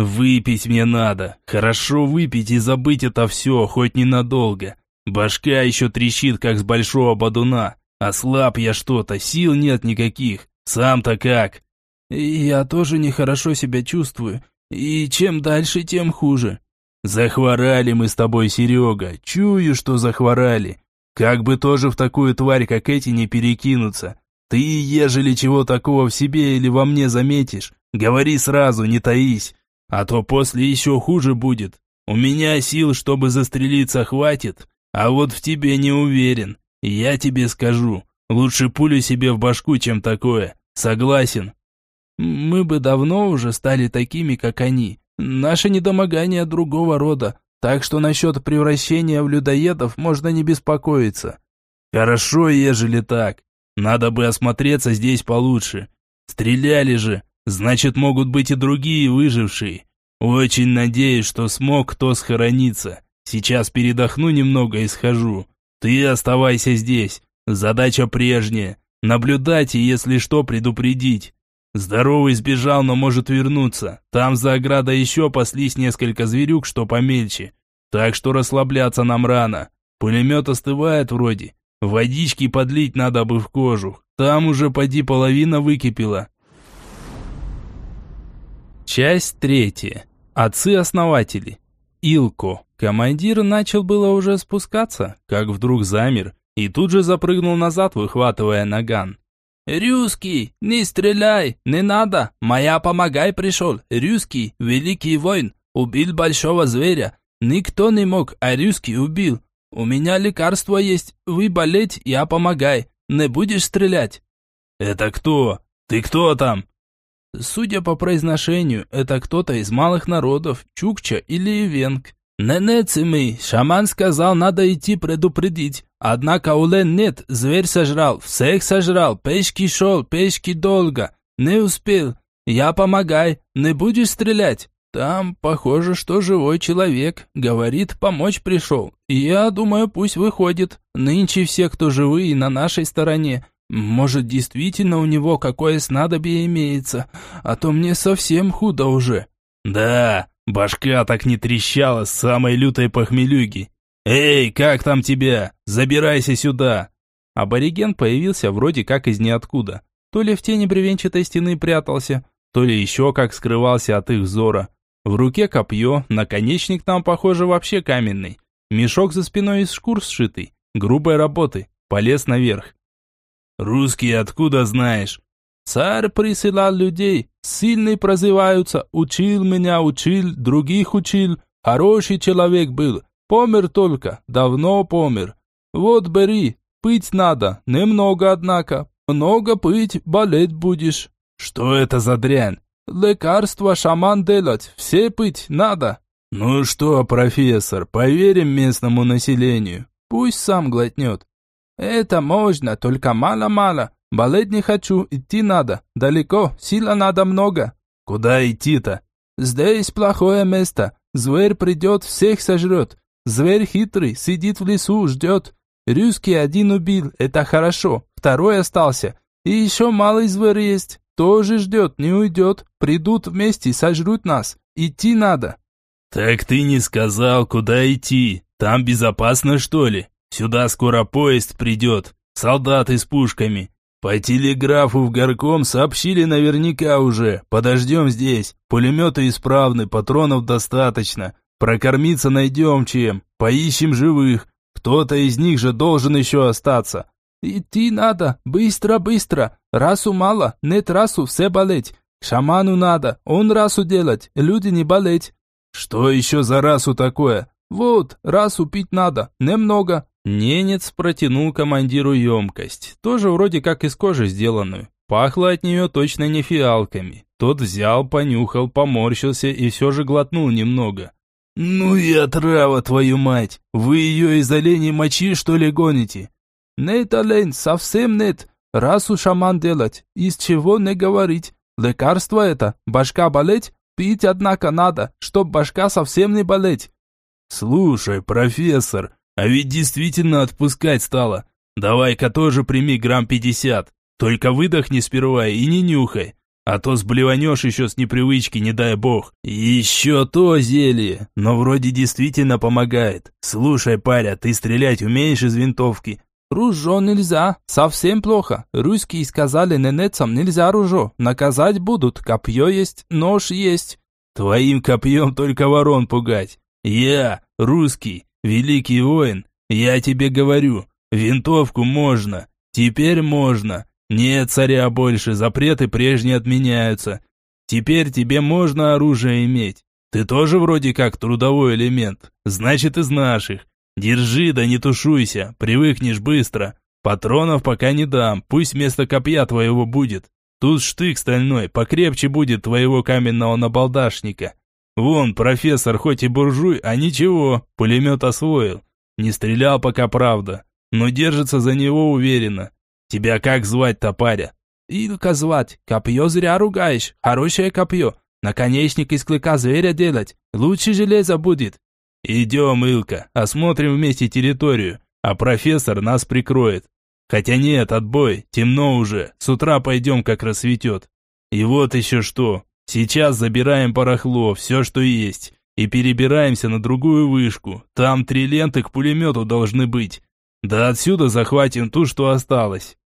Выпить мне надо. Хорошо выпить и забыть это все, хоть ненадолго. Башка еще трещит, как с большого бодуна. Ослаб я что-то, сил нет никаких. Сам-то как? Я тоже нехорошо себя чувствую. И чем дальше, тем хуже. Захворали мы с тобой, Серега. Чую, что захворали. Как бы тоже в такую тварь, как эти, не перекинуться. Ты, ежели чего такого в себе или во мне заметишь, говори сразу, не таись. А то после еще хуже будет. У меня сил, чтобы застрелиться, хватит, а вот в тебе не уверен. Я тебе скажу, лучше пулю себе в башку, чем такое. Согласен. Мы бы давно уже стали такими, как они. Наше недомогание другого рода, так что насчет превращения в людоедов можно не беспокоиться. Хорошо, ежели так. Надо бы осмотреться здесь получше. Стреляли же, значит, могут быть и другие выжившие. Очень надеюсь, что смог кто схорониться. Сейчас передохну немного и схожу. Ты оставайся здесь. Задача прежняя. Наблюдать и, если что, предупредить. Здоровый сбежал, но может вернуться. Там за оградой еще паслись несколько зверюк, что помельче. Так что расслабляться нам рано. Пулемет остывает вроде. Водички подлить надо бы в кожух. Там уже поди половина выкипела. Часть третья. Отцы-основатели. Илко. Командир начал было уже спускаться, как вдруг замер и тут же запрыгнул назад, выхватывая наган. «Рюский, не стреляй, не надо, моя помогай пришел, Рюский, великий воин, убил большого зверя, никто не мог, а Рюский убил, у меня лекарство есть, вы болеть, я помогай. Не будешь стрелять?» «Это кто? Ты кто там?» Судя по произношению, это кто-то из малых народов, Чукча или Ивенг. «Не-не, шаман сказал, надо идти предупредить. Однако Улен нет, зверь сожрал, всех сожрал, пешки шел, пешки долго. Не успел. Я помогай, не будешь стрелять?» Там, похоже, что живой человек. Говорит, помочь пришел. Я думаю, пусть выходит. Нынче все, кто живые, на нашей стороне. Может, действительно у него какое снадобье имеется, а то мне совсем худо уже. Да, башка так не трещала с самой лютой похмелюги. Эй, как там тебя? Забирайся сюда. Абориген появился вроде как из ниоткуда. То ли в тени бревенчатой стены прятался, то ли еще как скрывался от их взора. В руке копье, наконечник там, похоже, вообще каменный. Мешок за спиной из шкур сшитый, грубой работы, полез наверх. «Русский откуда знаешь?» «Царь присылал людей, сильные прозываются, учил меня, учил, других учил, хороший человек был, помер только, давно помер. Вот бери, пить надо, немного однако, много пить, болеть будешь». «Что это за дрянь?» Лекарства шаман делать, все пить надо. Ну что, профессор, поверим местному населению. Пусть сам глотнет. Это можно, только мало-мало. Болеть не хочу, идти надо. Далеко, сила надо много. Куда идти-то? Здесь плохое место. Зверь придет, всех сожрет. Зверь хитрый, сидит в лесу, ждет. Русский один убил, это хорошо. Второй остался. И еще малый зверь есть. Тоже ждет, не уйдет. Придут вместе сожрут нас. Идти надо. Так ты не сказал, куда идти. Там безопасно, что ли? Сюда скоро поезд придет. Солдаты с пушками. По телеграфу в горком сообщили наверняка уже. Подождем здесь. Пулеметы исправны, патронов достаточно. Прокормиться найдем чем. Поищем живых. Кто-то из них же должен еще остаться. Идти надо, быстро, быстро. Расу мало, нет расу, все болеть. шаману надо, он расу делать, люди не болеть. Что еще за расу такое? Вот, расу пить надо, немного. Ненец протянул командиру емкость, тоже вроде как из кожи сделанную. Пахло от нее точно не фиалками. Тот взял, понюхал, поморщился и все же глотнул немного. «Ну и отрава, твою мать! Вы ее из оленей мочи, что ли, гоните? Нет, олень, совсем нет. Раз у шаман делать, из чего не говорить. Лекарство это, башка болеть, пить однако надо, чтоб башка совсем не болеть. Слушай, профессор, а ведь действительно отпускать стало. Давай-ка тоже прими грамм пятьдесят. Только выдохни сперва и не нюхай. а то сблеванешь еще с непривычки, не дай бог. Еще то зелье, но вроде действительно помогает. Слушай, паря, ты стрелять умеешь из винтовки? Ружо нельзя, совсем плохо. Русские сказали, ненецам нельзя ружо, наказать будут, копье есть, нож есть. Твоим копьем только ворон пугать. Я, русский, великий воин, я тебе говорю, винтовку можно, теперь можно. Нет царя больше, запреты прежние отменяются. Теперь тебе можно оружие иметь. Ты тоже вроде как трудовой элемент, значит из наших. Держи, да не тушуйся, привыкнешь быстро. Патронов пока не дам, пусть вместо копья твоего будет. Тут штык стальной, покрепче будет твоего каменного набалдашника. Вон, профессор хоть и буржуй, а ничего, пулемет освоил. Не стрелял пока, правда, но держится за него уверенно. Тебя как звать-то, паря? Илка звать, копье зря ругаешь, хорошее копье. Наконечник из клыка зверя делать, лучше железа будет. «Идем, Илка, осмотрим вместе территорию, а профессор нас прикроет. Хотя нет, отбой, темно уже, с утра пойдем, как рассветет. И вот еще что, сейчас забираем барахло, все, что есть, и перебираемся на другую вышку, там три ленты к пулемету должны быть. Да отсюда захватим ту, что осталось».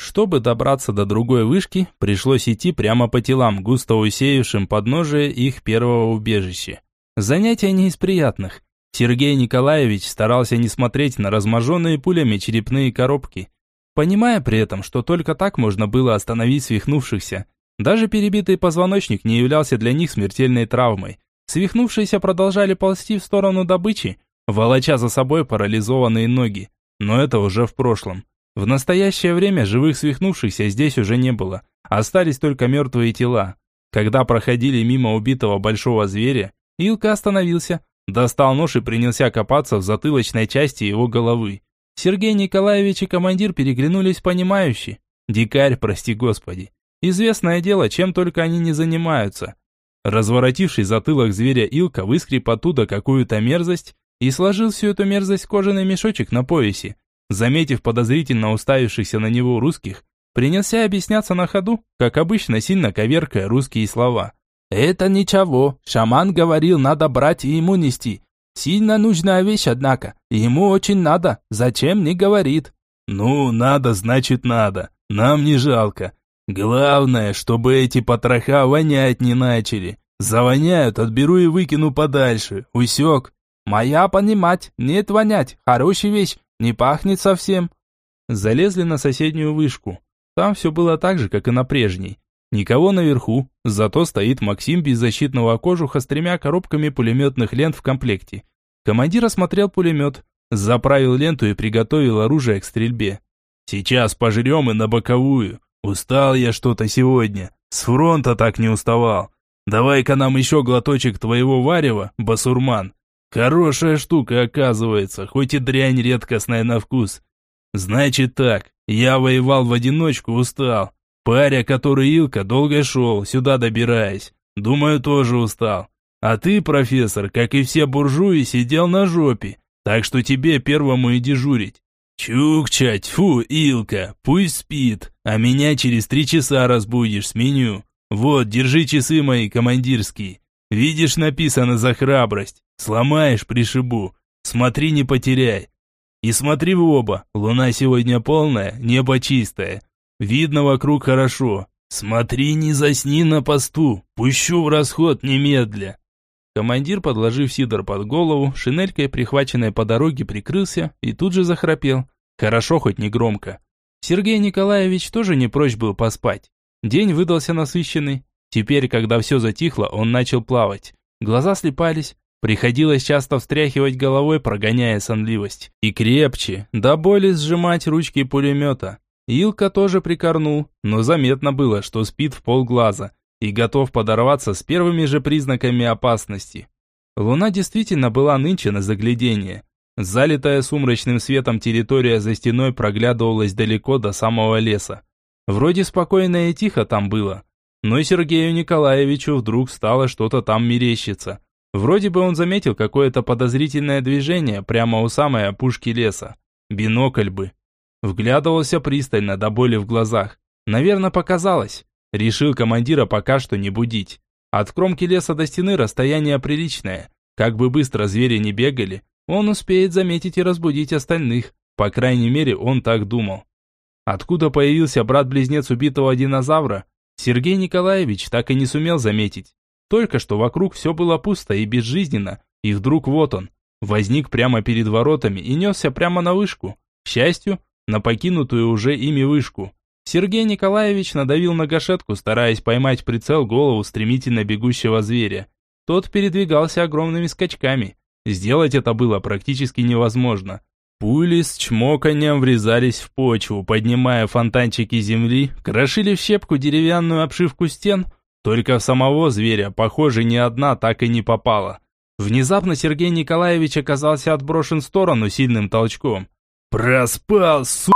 Чтобы добраться до другой вышки, пришлось идти прямо по телам, густо усеявшим подножие их первого убежища. Занятие не из приятных. Сергей Николаевич старался не смотреть на разможенные пулями черепные коробки, понимая при этом, что только так можно было остановить свихнувшихся. Даже перебитый позвоночник не являлся для них смертельной травмой. Свихнувшиеся продолжали ползти в сторону добычи, волоча за собой парализованные ноги. Но это уже в прошлом. В настоящее время живых свихнувшихся здесь уже не было. Остались только мертвые тела. Когда проходили мимо убитого большого зверя, Илка остановился, достал нож и принялся копаться в затылочной части его головы. Сергей Николаевич и командир переглянулись понимающе. Дикарь, прости господи. Известное дело, чем только они не занимаются. Разворотивший затылок зверя Илка выскреб оттуда какую-то мерзость и сложил всю эту мерзость в кожаный мешочек на поясе. Заметив подозрительно уставившихся на него русских, принялся объясняться на ходу, как обычно сильно коверкая русские слова. Это ничего, шаман говорил, надо брать и ему нести. Сильно нужная вещь, однако. Ему очень надо, зачем не говорит. Ну, надо, значит надо. Нам не жалко. Главное, чтобы эти потроха вонять не начали. Завоняют, отберу и выкину подальше. Усек. Моя понимать, нет вонять. Хорошая вещь, не пахнет совсем. Залезли на соседнюю вышку. Там все было так же, как и на прежней. Никого наверху, зато стоит Максим без защитного кожуха с тремя коробками пулеметных лент в комплекте. Командир осмотрел пулемет, заправил ленту и приготовил оружие к стрельбе. «Сейчас пожрем и на боковую. Устал я что-то сегодня. С фронта так не уставал. Давай-ка нам еще глоточек твоего варева, басурман. Хорошая штука оказывается, хоть и дрянь редкостная на вкус. Значит так, я воевал в одиночку, устал. Паря, который Илка, долго шел, сюда добираясь. Думаю, тоже устал. А ты, профессор, как и все буржуи, сидел на жопе, так что тебе первому и дежурить. Чукчать, фу, Илка, пусть спит, а меня через три часа разбудишь, сменю. Вот, держи часы мои командирские. Видишь, написано за храбрость. Сломаешь, пришибу. Смотри, не потеряй. И смотри в оба, луна сегодня полная, небо чистое. Видно вокруг хорошо. Смотри, не засни на посту. Пущу в расход немедля. Командир, подложив сидор под голову, шинелькой, прихваченной по дороге, прикрылся и тут же захрапел. Хорошо, хоть не громко. Сергей Николаевич тоже не прочь был поспать. День выдался насыщенный. Теперь, когда все затихло, он начал плавать. Глаза слепались. Приходилось часто встряхивать головой, прогоняя сонливость. И крепче, до боли сжимать ручки пулемета. Илка тоже прикорнул, но заметно было, что спит в полглаза и готов подорваться с первыми же признаками опасности. Луна действительно была нынче на заглядение. Залитая сумрачным светом территория за стеной проглядывалась далеко до самого леса. Вроде спокойно и тихо там было, но Сергею Николаевичу вдруг стало что-то там мерещиться. Вроде бы он заметил какое-то подозрительное движение прямо у самой опушки леса. Бинокль бы. Вглядывался пристально, до боли в глазах. Наверное, показалось. Решил командира пока что не будить. От кромки леса до стены расстояние приличное. Как бы быстро звери не бегали, он успеет заметить и разбудить остальных. По крайней мере, он так думал. Откуда появился брат-близнец убитого динозавра, Сергей Николаевич так и не сумел заметить. Только что вокруг все было пусто и безжизненно, и вдруг вот он, возник прямо перед воротами и несся прямо на вышку. К счастью, на покинутую уже ими вышку. Сергей Николаевич надавил на гашетку, стараясь поймать прицел голову стремительно бегущего зверя. Тот передвигался огромными скачками. Сделать это было практически невозможно. Пули с чмоканием врезались в почву, поднимая фонтанчики земли, крошили в щепку деревянную обшивку стен, только в самого зверя, похоже, ни одна так и не попала. Внезапно Сергей Николаевич оказался отброшен в сторону сильным толчком. «Проспал, су...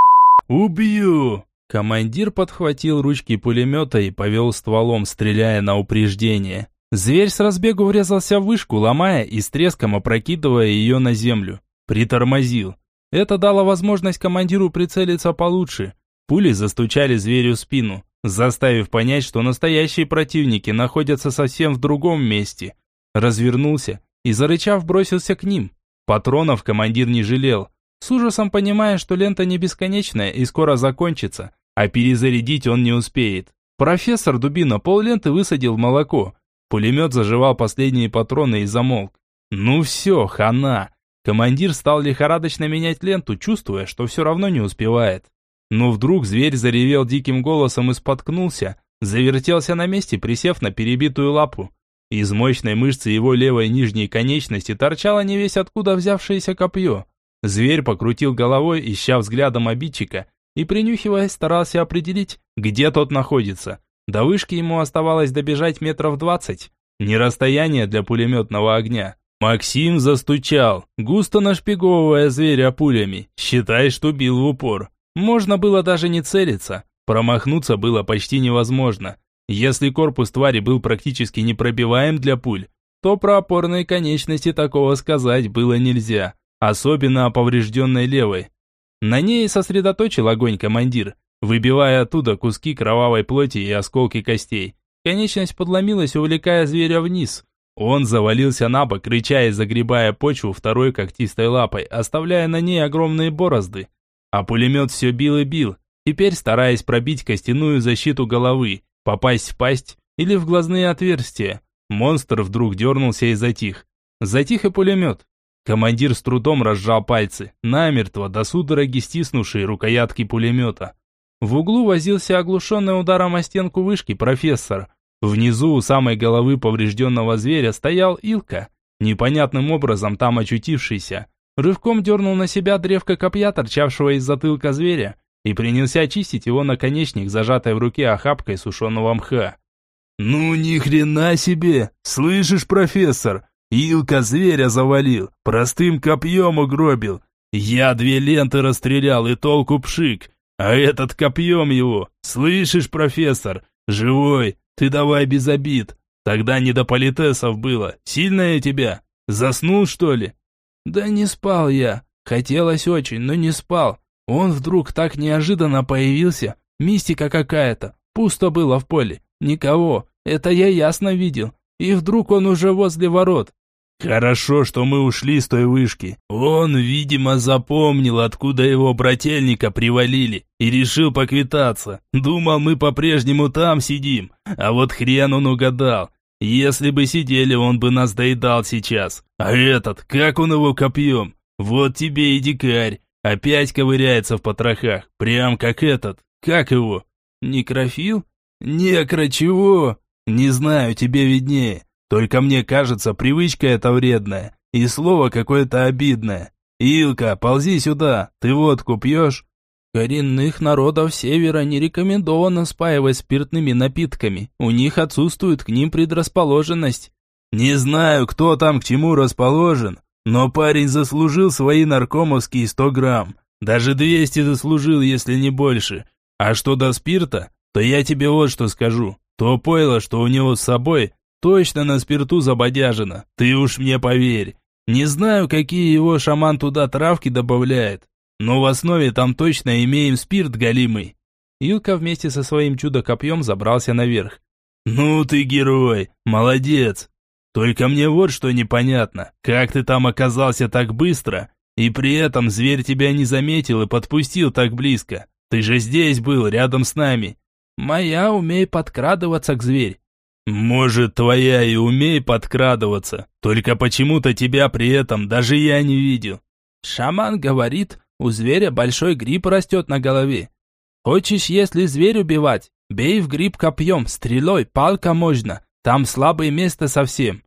Убью!» Командир подхватил ручки пулемета и повел стволом, стреляя на упреждение. Зверь с разбегу врезался в вышку, ломая и с треском опрокидывая ее на землю. Притормозил. Это дало возможность командиру прицелиться получше. Пули застучали зверю в спину, заставив понять, что настоящие противники находятся совсем в другом месте. Развернулся и, зарычав, бросился к ним. Патронов командир не жалел, с ужасом понимая, что лента не бесконечная и скоро закончится, а перезарядить он не успеет. Профессор Дубина полленты высадил в молоко. Пулемет заживал последние патроны и замолк. Ну все, хана. Командир стал лихорадочно менять ленту, чувствуя, что все равно не успевает. Но вдруг зверь заревел диким голосом и споткнулся, завертелся на месте, присев на перебитую лапу. Из мощной мышцы его левой нижней конечности торчало не весь откуда взявшееся копье. Зверь покрутил головой, ища взглядом обидчика, и, принюхиваясь, старался определить, где тот находится. До вышки ему оставалось добежать метров двадцать. Не расстояние для пулеметного огня. Максим застучал, густо нашпиговывая зверя пулями. Считай, что бил в упор. Можно было даже не целиться. Промахнуться было почти невозможно. Если корпус твари был практически непробиваем для пуль, то про опорные конечности такого сказать было нельзя, особенно о поврежденной левой. На ней сосредоточил огонь командир, выбивая оттуда куски кровавой плоти и осколки костей. Конечность подломилась, увлекая зверя вниз. Он завалился на бок, рыча и загребая почву второй когтистой лапой, оставляя на ней огромные борозды. А пулемет все бил и бил, теперь стараясь пробить костяную защиту головы, попасть в пасть или в глазные отверстия. Монстр вдруг дернулся и затих. Затих и пулемет. Командир с трудом разжал пальцы, намертво до судороги стиснувшие рукоятки пулемета. В углу возился оглушенный ударом о стенку вышки профессор. Внизу у самой головы поврежденного зверя стоял Илка, непонятным образом там очутившийся. Рывком дернул на себя древко копья, торчавшего из затылка зверя, и принялся очистить его наконечник, зажатой в руке охапкой сушеного мха. «Ну ни хрена себе! Слышишь, профессор? Илка зверя завалил, простым копьем угробил. Я две ленты расстрелял и толку пшик, а этот копьем его. Слышишь, профессор? Живой, ты давай без обид. Тогда не до политесов было. Сильная тебя? Заснул, что ли? Да не спал я. Хотелось очень, но не спал. Он вдруг так неожиданно появился. Мистика какая-то. Пусто было в поле. Никого. Это я ясно видел. И вдруг он уже возле ворот. Хорошо, что мы ушли с той вышки. Он, видимо, запомнил, откуда его брательника привалили, и решил поквитаться. Думал, мы по-прежнему там сидим, а вот хрен он угадал. Если бы сидели, он бы нас доедал сейчас. А этот, как он его копьем? Вот тебе и дикарь. Опять ковыряется в потрохах, прям как этот. Как его? Некрофил? Некро чего? Не знаю, тебе виднее. Только мне кажется, привычка эта вредная, и слово какое-то обидное. Илка, ползи сюда, ты водку пьешь? Коренных народов севера не рекомендовано спаивать спиртными напитками, у них отсутствует к ним предрасположенность. Не знаю, кто там к чему расположен, но парень заслужил свои наркомовские 100 грамм. Даже 200 заслужил, если не больше. А что до спирта, то я тебе вот что скажу. То пойло, что у него с собой, Точно на спирту забодяжено, ты уж мне поверь. Не знаю, какие его шаман туда травки добавляет, но в основе там точно имеем спирт галимый. Илка вместе со своим чудо-копьем забрался наверх. «Ну ты герой, молодец! Только мне вот что непонятно, как ты там оказался так быстро, и при этом зверь тебя не заметил и подпустил так близко. Ты же здесь был, рядом с нами». «Моя умей подкрадываться к зверь». «Может, твоя и умей подкрадываться, только почему-то тебя при этом даже я не видел». «Шаман говорит, у зверя большой гриб растет на голове. Хочешь, если зверь убивать, бей в гриб копьем, стрелой, палка можно. Там слабое место совсем.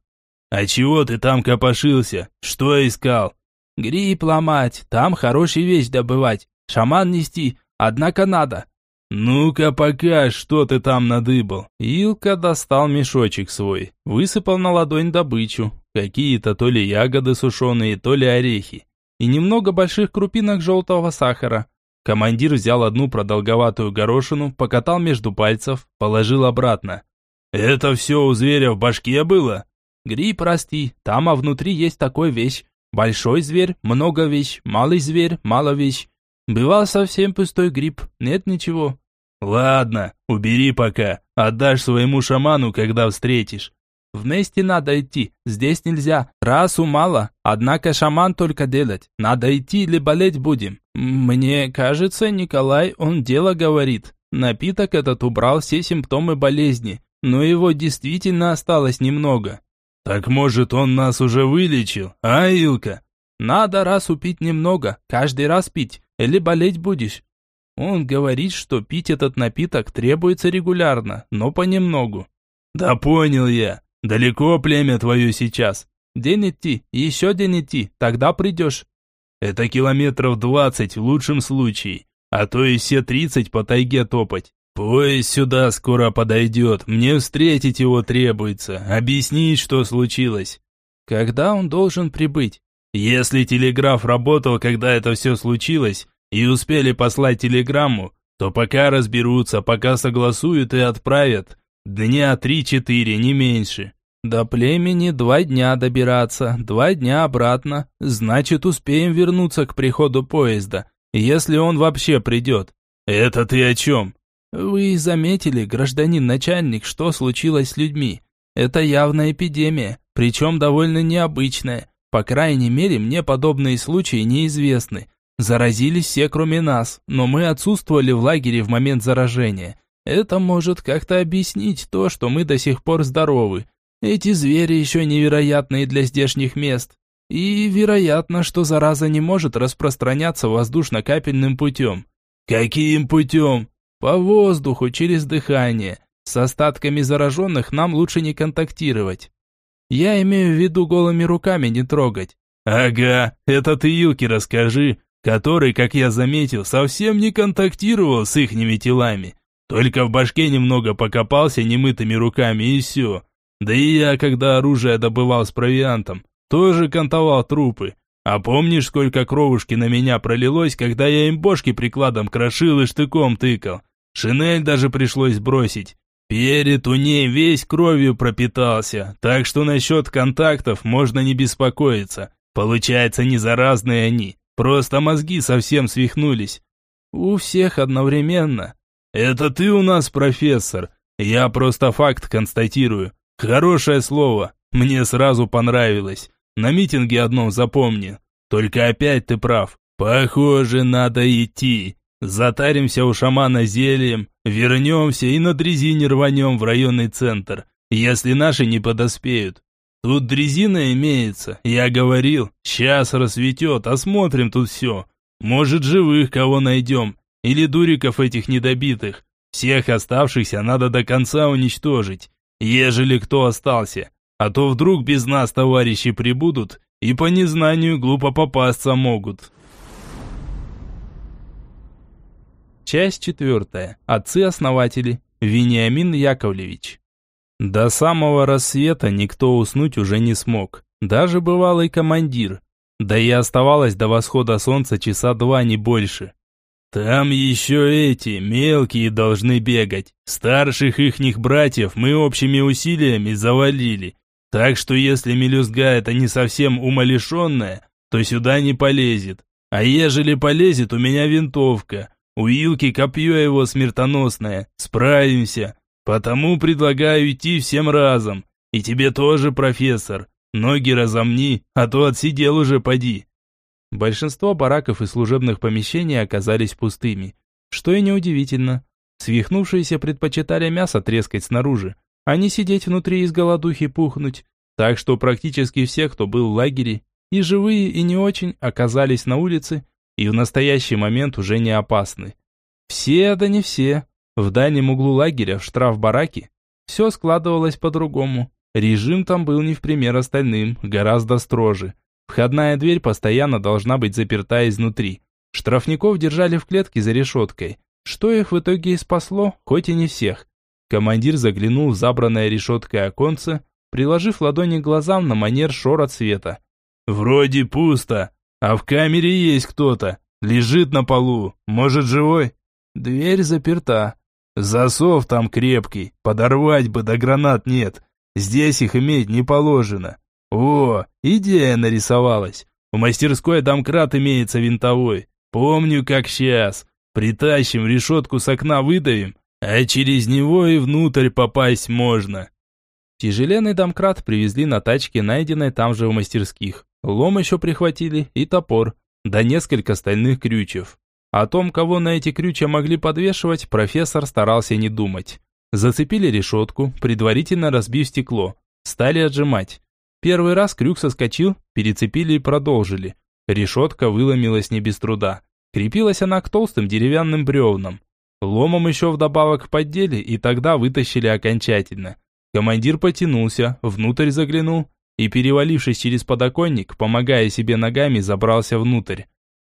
А чего ты там копошился? Что искал? Гриб ломать, там хорошие вещь добывать. Шаман нести, однако надо. «Ну-ка пока, что ты там надыбал?» Илка достал мешочек свой, высыпал на ладонь добычу. Какие-то то ли ягоды сушеные, то ли орехи. И немного больших крупинок желтого сахара. Командир взял одну продолговатую горошину, покатал между пальцев, положил обратно. «Это все у зверя в башке было?» «Гриб расти, там а внутри есть такой вещь. Большой зверь, много вещь, малый зверь, мало вещь. Бывал совсем пустой гриб, нет ничего». «Ладно, убери пока, отдашь своему шаману, когда встретишь». «Вместе надо идти, здесь нельзя, расу мало, однако шаман только делать, надо идти или болеть будем». «Мне кажется, Николай, он дело говорит. Напиток этот убрал все симптомы болезни, но его действительно осталось немного». «Так может, он нас уже вылечил, а, Илка?» «Надо раз упить немного, каждый раз пить, или болеть будешь». Он говорит, что пить этот напиток требуется регулярно, но понемногу. «Да понял я. Далеко племя твое сейчас?» «День идти, еще день идти, тогда придешь». Это километров двадцать в лучшем случае, а то и все тридцать по тайге топать. Поезд сюда скоро подойдет, мне встретить его требуется, объяснить, что случилось. Когда он должен прибыть? Если телеграф работал, когда это все случилось, и успели послать телеграмму, то пока разберутся, пока согласуют и отправят. Дня три-четыре, не меньше. До племени два дня добираться, два дня обратно. Значит, успеем вернуться к приходу поезда, если он вообще придет. Это ты о чем? Вы заметили, гражданин начальник, что случилось с людьми? Это явная эпидемия, причем довольно необычная. По крайней мере, мне подобные случаи неизвестны. Заразились все, кроме нас, но мы отсутствовали в лагере в момент заражения. Это может как-то объяснить то, что мы до сих пор здоровы. Эти звери еще невероятные для здешних мест. И вероятно, что зараза не может распространяться воздушно-капельным путем. Каким путем? По воздуху, через дыхание. С остатками зараженных нам лучше не контактировать. Я имею в виду голыми руками не трогать. Ага, это ты Юки расскажи, который, как я заметил, совсем не контактировал с ихними телами. Только в башке немного покопался немытыми руками и все. Да и я, когда оружие добывал с провиантом, тоже кантовал трупы. А помнишь, сколько кровушки на меня пролилось, когда я им бошки прикладом крошил и штыком тыкал? Шинель даже пришлось бросить. Перед у ней весь кровью пропитался, так что насчет контактов можно не беспокоиться. Получается, не заразные они, просто мозги совсем свихнулись. У всех одновременно. Это ты у нас профессор, я просто факт констатирую. Хорошее слово, мне сразу понравилось. На митинге одном запомни. Только опять ты прав. Похоже, надо идти. Затаримся у шамана зельем, вернемся и на дрезине рванем в районный центр, если наши не подоспеют. Тут дрезина имеется, я говорил, сейчас рассветет, осмотрим тут все. Может, живых кого найдем, или дуриков этих недобитых. Всех оставшихся надо до конца уничтожить ежели кто остался, а то вдруг без нас товарищи прибудут и по незнанию глупо попасться могут. Часть четвертая. Отцы-основатели. Вениамин Яковлевич. До самого рассвета никто уснуть уже не смог. Даже бывалый командир. Да и оставалось до восхода солнца часа два, не больше. Там еще эти, мелкие, должны бегать. Старших ихних братьев мы общими усилиями завалили. Так что если мелюзга это не совсем умалишенная, то сюда не полезет. А ежели полезет, у меня винтовка. У Илки копье его смертоносное. Справимся. Потому предлагаю идти всем разом. И тебе тоже, профессор. Ноги разомни, а то отсидел уже поди». Большинство бараков и служебных помещений оказались пустыми. Что и неудивительно. Свихнувшиеся предпочитали мясо трескать снаружи, а не сидеть внутри и с голодухи пухнуть. Так что практически все, кто был в лагере, и живые, и не очень, оказались на улице и в настоящий момент уже не опасны. Все, да не все. В дальнем углу лагеря, в штрафбараке, все складывалось по-другому. Режим там был не в пример остальным, гораздо строже. Входная дверь постоянно должна быть заперта изнутри. Штрафников держали в клетке за решеткой. Что их в итоге и спасло, хоть и не всех. Командир заглянул в забранное решеткой оконце, приложив ладони к глазам на манер шора цвета. «Вроде пусто, а в камере есть кто-то. Лежит на полу, может, живой?» «Дверь заперта». «Засов там крепкий, подорвать бы, да гранат нет. Здесь их иметь не положено». «О, идея нарисовалась. В мастерской домкрат имеется винтовой. Помню, как сейчас. Притащим, решетку с окна выдавим, а через него и внутрь попасть можно». Тяжеленный домкрат привезли на тачке, найденной там же в мастерских. Лом еще прихватили и топор, да несколько стальных крючев. О том, кого на эти крючья могли подвешивать, профессор старался не думать. Зацепили решетку, предварительно разбив стекло. Стали отжимать. Первый раз крюк соскочил, перецепили и продолжили. Решетка выломилась не без труда. Крепилась она к толстым деревянным бревнам. Ломом еще вдобавок поддели и тогда вытащили окончательно. Командир потянулся, внутрь заглянул и, перевалившись через подоконник, помогая себе ногами, забрался внутрь.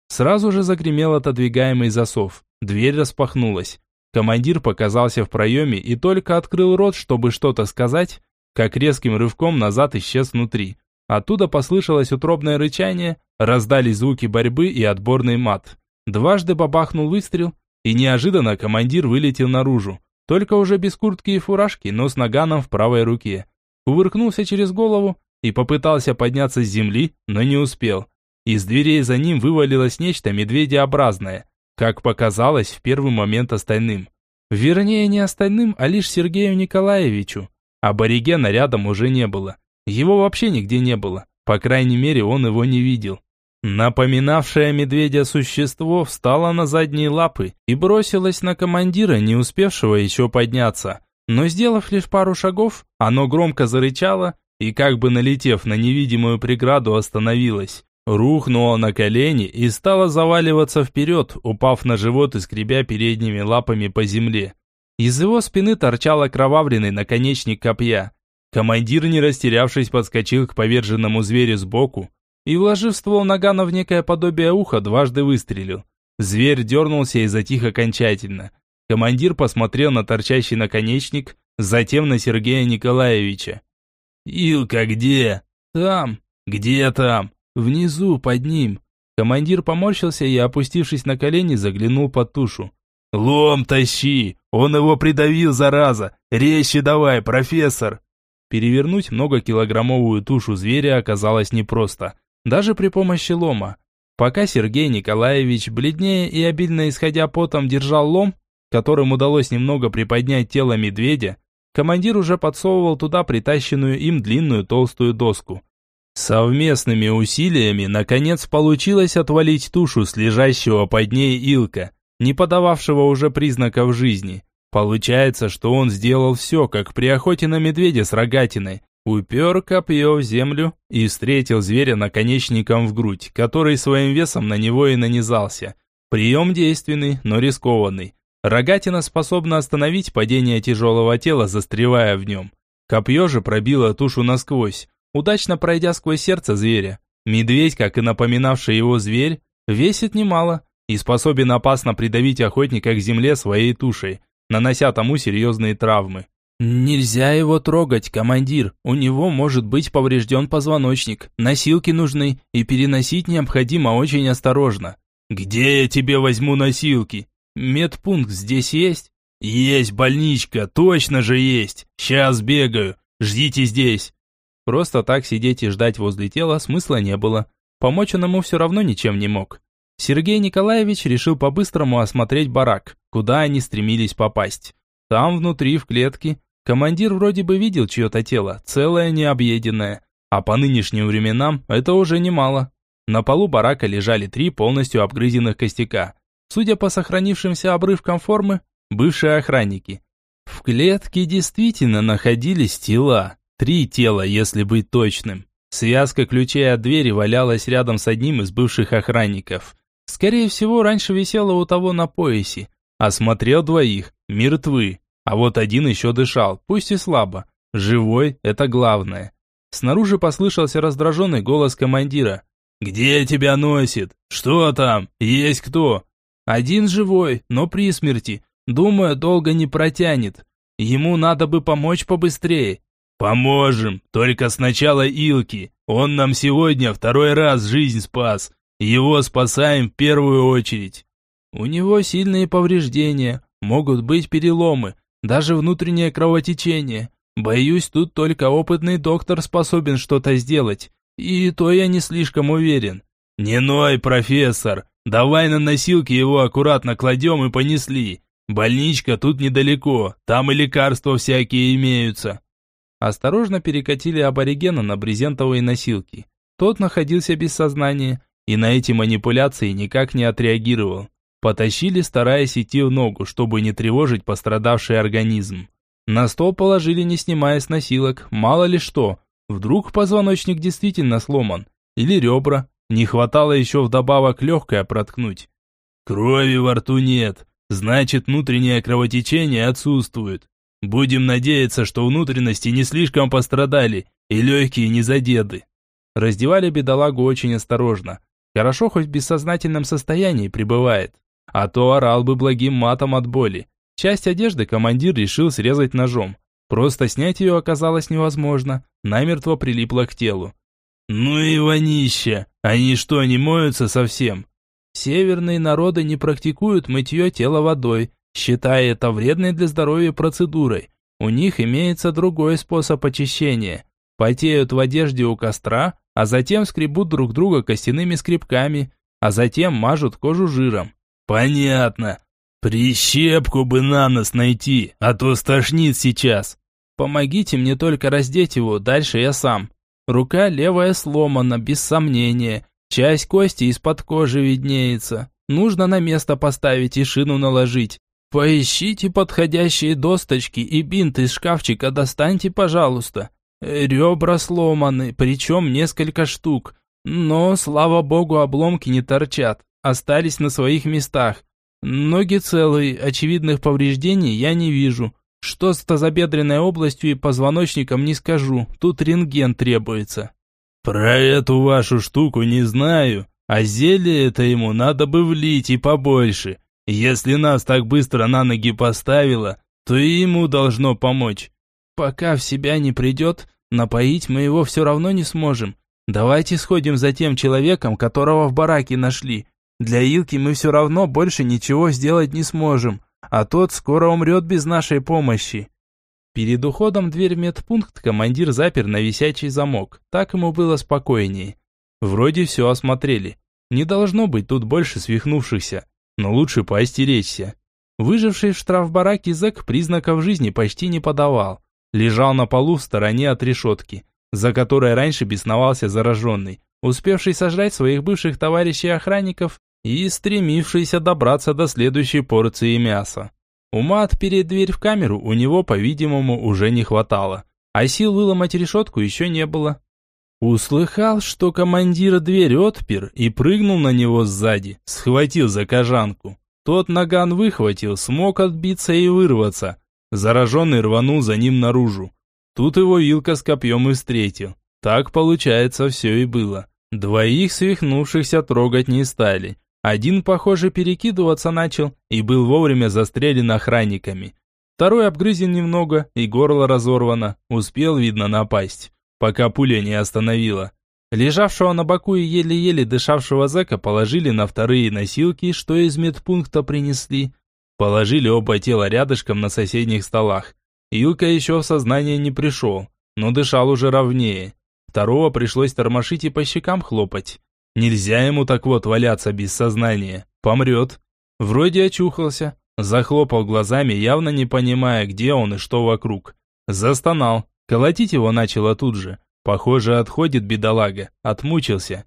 Сразу же загремел отодвигаемый засов. Дверь распахнулась. Командир показался в проеме и только открыл рот, чтобы что-то сказать, как резким рывком назад исчез внутри. Оттуда послышалось утробное рычание, раздались звуки борьбы и отборный мат. Дважды бабахнул выстрел, и неожиданно командир вылетел наружу. Только уже без куртки и фуражки, но с наганом в правой руке. Кувыркнулся через голову и попытался подняться с земли, но не успел. Из дверей за ним вывалилось нечто медведеобразное, как показалось в первый момент остальным. Вернее, не остальным, а лишь Сергею Николаевичу. Аборигена рядом уже не было. Его вообще нигде не было. По крайней мере, он его не видел. Напоминавшее медведя существо встало на задние лапы и бросилось на командира, не успевшего еще подняться. Но сделав лишь пару шагов, оно громко зарычало и, как бы налетев на невидимую преграду, остановилось. Рухнуло на колени и стало заваливаться вперед, упав на живот и скребя передними лапами по земле. Из его спины торчал окровавленный наконечник копья. Командир, не растерявшись, подскочил к поверженному зверю сбоку и, вложив ствол нагана в некое подобие уха, дважды выстрелил. Зверь дернулся и затих окончательно. Командир посмотрел на торчащий наконечник, затем на Сергея Николаевича. «Илка где?» «Там». «Где там?» Внизу, под ним. Командир поморщился и, опустившись на колени, заглянул под тушу. «Лом тащи! Он его придавил, зараза! Резче давай, профессор!» Перевернуть многокилограммовую тушу зверя оказалось непросто, даже при помощи лома. Пока Сергей Николаевич, бледнее и обильно исходя потом, держал лом, которым удалось немного приподнять тело медведя, командир уже подсовывал туда притащенную им длинную толстую доску. Совместными усилиями, наконец, получилось отвалить тушу с лежащего под ней Илка, не подававшего уже признаков жизни. Получается, что он сделал все, как при охоте на медведя с рогатиной. Упер копье в землю и встретил зверя наконечником в грудь, который своим весом на него и нанизался. Прием действенный, но рискованный. Рогатина способна остановить падение тяжелого тела, застревая в нем. Копье же пробило тушу насквозь, удачно пройдя сквозь сердце зверя. Медведь, как и напоминавший его зверь, весит немало и способен опасно придавить охотника к земле своей тушей, нанося тому серьезные травмы. «Нельзя его трогать, командир. У него может быть поврежден позвоночник. Носилки нужны, и переносить необходимо очень осторожно». «Где я тебе возьму носилки?» «Медпункт здесь есть?» «Есть больничка, точно же есть. Сейчас бегаю. Ждите здесь». Просто так сидеть и ждать возле тела смысла не было. Помочь он ему все равно ничем не мог. Сергей Николаевич решил по-быстрому осмотреть барак, куда они стремились попасть. Там внутри, в клетке, командир вроде бы видел чье-то тело, целое необъеденное. А по нынешним временам это уже немало. На полу барака лежали три полностью обгрызенных костяка. Судя по сохранившимся обрывкам формы, бывшие охранники. В клетке действительно находились тела. Три тела, если быть точным. Связка ключей от двери валялась рядом с одним из бывших охранников. Скорее всего, раньше висела у того на поясе. Осмотрел двоих, мертвы. А вот один еще дышал, пусть и слабо. Живой – это главное. Снаружи послышался раздраженный голос командира. «Где тебя носит? Что там? Есть кто?» «Один живой, но при смерти. Думаю, долго не протянет. Ему надо бы помочь побыстрее». «Поможем, только сначала Илки. Он нам сегодня второй раз жизнь спас. Его спасаем в первую очередь». «У него сильные повреждения, могут быть переломы, даже внутреннее кровотечение. Боюсь, тут только опытный доктор способен что-то сделать. И то я не слишком уверен. Не ной, профессор. Давай на носилки его аккуратно кладем и понесли. Больничка тут недалеко, там и лекарства всякие имеются. Осторожно перекатили аборигена на брезентовые носилки. Тот находился без сознания и на эти манипуляции никак не отреагировал. Потащили, стараясь идти в ногу, чтобы не тревожить пострадавший организм. На стол положили, не снимая с носилок, мало ли что. Вдруг позвоночник действительно сломан. Или ребра. Не хватало еще вдобавок легкое проткнуть. Крови во рту нет. Значит, внутреннее кровотечение отсутствует. Будем надеяться, что внутренности не слишком пострадали и легкие не задеды. Раздевали бедолагу очень осторожно. Хорошо хоть в бессознательном состоянии пребывает. А то орал бы благим матом от боли. Часть одежды командир решил срезать ножом. Просто снять ее оказалось невозможно, намертво прилипло к телу. «Ну и вонища! Они что, не моются совсем?» Северные народы не практикуют мытье тела водой, считая это вредной для здоровья процедурой. У них имеется другой способ очищения. Потеют в одежде у костра, а затем скребут друг друга костяными скребками, а затем мажут кожу жиром. «Понятно. Прищепку бы на нос найти, а то стошнит сейчас». «Помогите мне только раздеть его, дальше я сам». Рука левая сломана, без сомнения. Часть кости из-под кожи виднеется. Нужно на место поставить и шину наложить. Поищите подходящие досточки и бинт из шкафчика достаньте, пожалуйста. Ребра сломаны, причем несколько штук. Но, слава богу, обломки не торчат. Остались на своих местах. Ноги целые, очевидных повреждений я не вижу. Что с тазобедренной областью и позвоночником не скажу. Тут рентген требуется. «Про эту вашу штуку не знаю, а зелье это ему надо бы влить и побольше. Если нас так быстро на ноги поставило, то и ему должно помочь». «Пока в себя не придет, напоить мы его все равно не сможем. Давайте сходим за тем человеком, которого в бараке нашли. Для Илки мы все равно больше ничего сделать не сможем, а тот скоро умрет без нашей помощи». Перед уходом дверь в медпункт командир запер на висячий замок. Так ему было спокойнее. Вроде все осмотрели. Не должно быть тут больше свихнувшихся. Но лучше поостеречься. Выживший в штрафбараке зэк признаков жизни почти не подавал. Лежал на полу в стороне от решетки, за которой раньше бесновался зараженный, успевший сожрать своих бывших товарищей-охранников и стремившийся добраться до следующей порции мяса. Ума отпереть дверь в камеру у него, по-видимому, уже не хватало, а сил выломать решетку еще не было. Услыхал, что командир дверь отпер и прыгнул на него сзади, схватил за кожанку. Тот наган выхватил, смог отбиться и вырваться. Зараженный рванул за ним наружу. Тут его вилка с копьем и встретил. Так, получается, все и было. Двоих свихнувшихся трогать не стали. Один, похоже, перекидываться начал и был вовремя застрелен охранниками. Второй обгрызен немного и горло разорвано, успел, видно, напасть, пока пуля не остановила. Лежавшего на боку и еле-еле дышавшего зэка положили на вторые носилки, что из медпункта принесли. Положили оба тела рядышком на соседних столах. Илка еще в сознание не пришел, но дышал уже ровнее. Второго пришлось тормошить и по щекам хлопать. Нельзя ему так вот валяться без сознания. Помрет. Вроде очухался. Захлопал глазами, явно не понимая, где он и что вокруг. Застонал. Колотить его начало тут же. Похоже, отходит бедолага. Отмучился.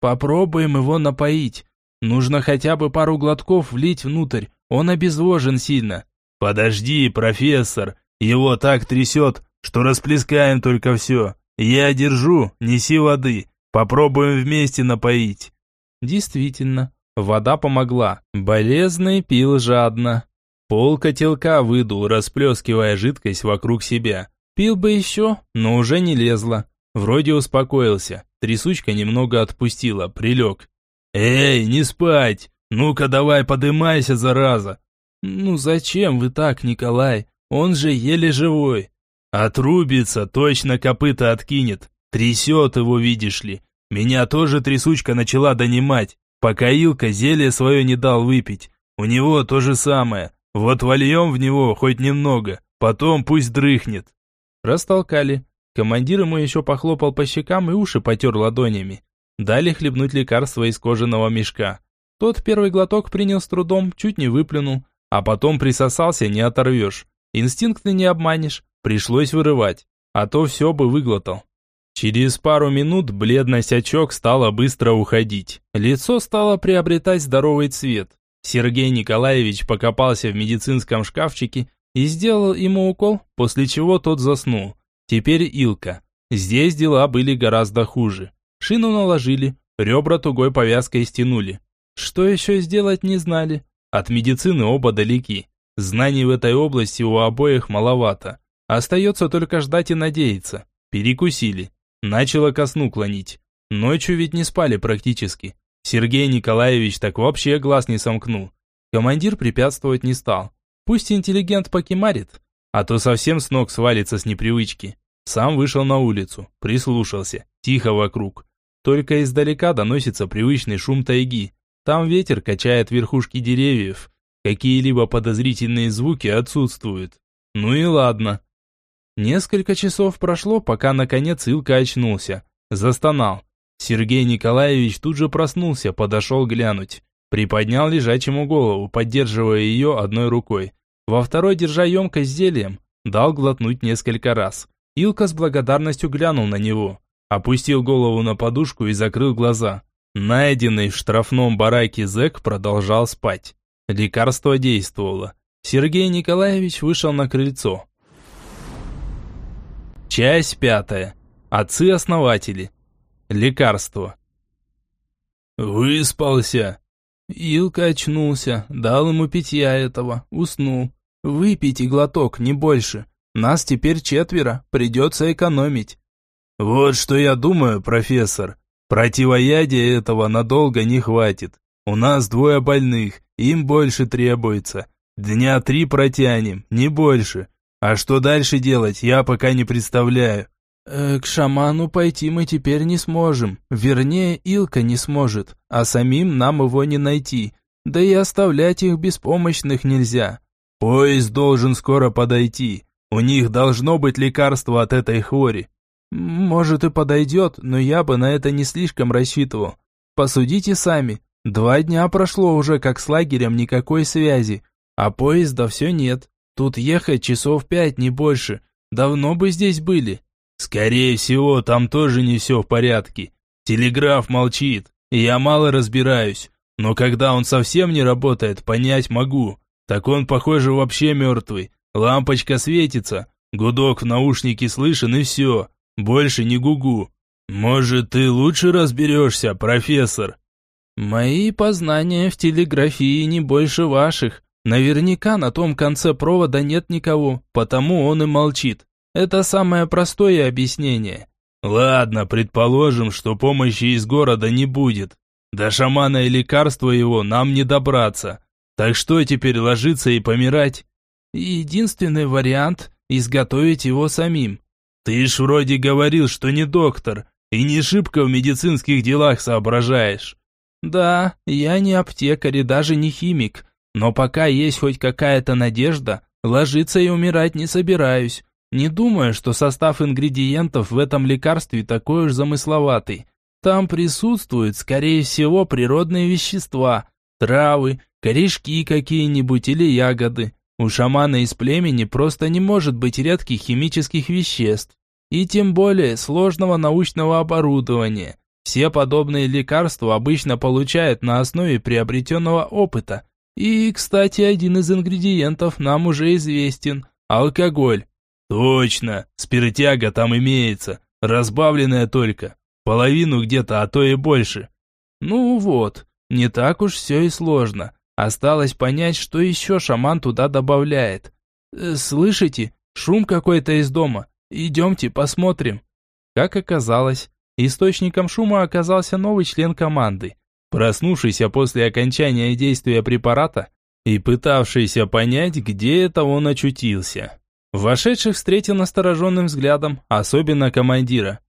Попробуем его напоить. Нужно хотя бы пару глотков влить внутрь. Он обезвожен сильно. Подожди, профессор. Его так трясет, что расплескаем только все. Я держу, неси воды. Попробуем вместе напоить. Действительно, вода помогла. Болезный пил жадно. Пол котелка выдул, расплескивая жидкость вокруг себя. Пил бы еще, но уже не лезло. Вроде успокоился. Трясучка немного отпустила, прилег. «Эй, не спать! Ну-ка давай подымайся, зараза!» «Ну зачем вы так, Николай? Он же еле живой!» «Отрубится, точно копыта откинет. Трясет его, видишь ли. Меня тоже трясучка начала донимать, пока Илка зелье свое не дал выпить. У него то же самое. Вот вольем в него хоть немного, потом пусть дрыхнет». Растолкали. Командир ему еще похлопал по щекам и уши потер ладонями. Дали хлебнуть лекарство из кожаного мешка. Тот первый глоток принял с трудом, чуть не выплюнул, а потом присосался, не оторвешь. Инстинкты не обманешь, пришлось вырывать, а то все бы выглотал. Через пару минут бледность очок стала быстро уходить. Лицо стало приобретать здоровый цвет. Сергей Николаевич покопался в медицинском шкафчике и сделал ему укол, после чего тот заснул. Теперь Илка. Здесь дела были гораздо хуже. Шину наложили, ребра тугой повязкой стянули. Что еще сделать не знали. От медицины оба далеки. Знаний в этой области у обоих маловато. Остается только ждать и надеяться. Перекусили. Начало ко сну клонить. Ночью ведь не спали практически. Сергей Николаевич так вообще глаз не сомкнул. Командир препятствовать не стал. Пусть интеллигент покемарит, а то совсем с ног свалится с непривычки. Сам вышел на улицу, прислушался, тихо вокруг. Только издалека доносится привычный шум тайги. Там ветер качает верхушки деревьев. Какие-либо подозрительные звуки отсутствуют. Ну и ладно. Несколько часов прошло, пока наконец Илка очнулся. Застонал. Сергей Николаевич тут же проснулся, подошел глянуть. Приподнял лежачему голову, поддерживая ее одной рукой. Во второй, держа емкость с зельем, дал глотнуть несколько раз. Илка с благодарностью глянул на него, опустил голову на подушку и закрыл глаза. Найденный в штрафном бараке зэк продолжал спать. Лекарство действовало. Сергей Николаевич вышел на крыльцо. Часть пятая. Отцы-основатели. Лекарство. Выспался. Илка очнулся, дал ему питья этого, уснул. Выпейте глоток, не больше. Нас теперь четверо, придется экономить. Вот что я думаю, профессор. Противоядия этого надолго не хватит. У нас двое больных, им больше требуется. Дня три протянем, не больше. А что дальше делать, я пока не представляю. Э, к шаману пойти мы теперь не сможем. Вернее, Илка не сможет, а самим нам его не найти. Да и оставлять их беспомощных нельзя. Поезд должен скоро подойти. У них должно быть лекарство от этой хвори. Может и подойдет, но я бы на это не слишком рассчитывал. Посудите сами. Два дня прошло уже, как с лагерем никакой связи. А поезда все нет. Тут ехать часов пять, не больше. Давно бы здесь были. Скорее всего, там тоже не все в порядке. Телеграф молчит, и я мало разбираюсь. Но когда он совсем не работает, понять могу. Так он, похоже, вообще мертвый. Лампочка светится, гудок в наушнике слышен и все. Больше не гугу. Может, ты лучше разберешься, профессор? Мои познания в телеграфии не больше ваших. Наверняка на том конце провода нет никого, потому он и молчит. Это самое простое объяснение. Ладно, предположим, что помощи из города не будет. До шамана и лекарства его нам не добраться. Так что теперь ложиться и помирать? Единственный вариант – изготовить его самим. Ты ж вроде говорил, что не доктор, и не шибко в медицинских делах соображаешь. Да, я не аптекарь и даже не химик, но пока есть хоть какая-то надежда, ложиться и умирать не собираюсь. Не думаю, что состав ингредиентов в этом лекарстве такой уж замысловатый. там присутствуют, скорее всего, природные вещества, травы, корешки какие-нибудь или ягоды. У шамана из племени просто не может быть редких химических веществ, и тем более сложного научного оборудования. Все подобные лекарства обычно получают на основе приобретенного опыта. И, кстати, один из ингредиентов нам уже известен – алкоголь. Точно, спиртяга там имеется, разбавленная только. Половину где-то, а то и больше. Ну вот, не так уж все и сложно. Осталось понять, что еще шаман туда добавляет. Э, слышите? Шум какой-то из дома. Идемте, посмотрим. Как оказалось, источником шума оказался новый член команды, проснувшийся после окончания действия препарата и пытавшийся понять, где это он очутился. Вошедших встретил настороженным взглядом, особенно командира.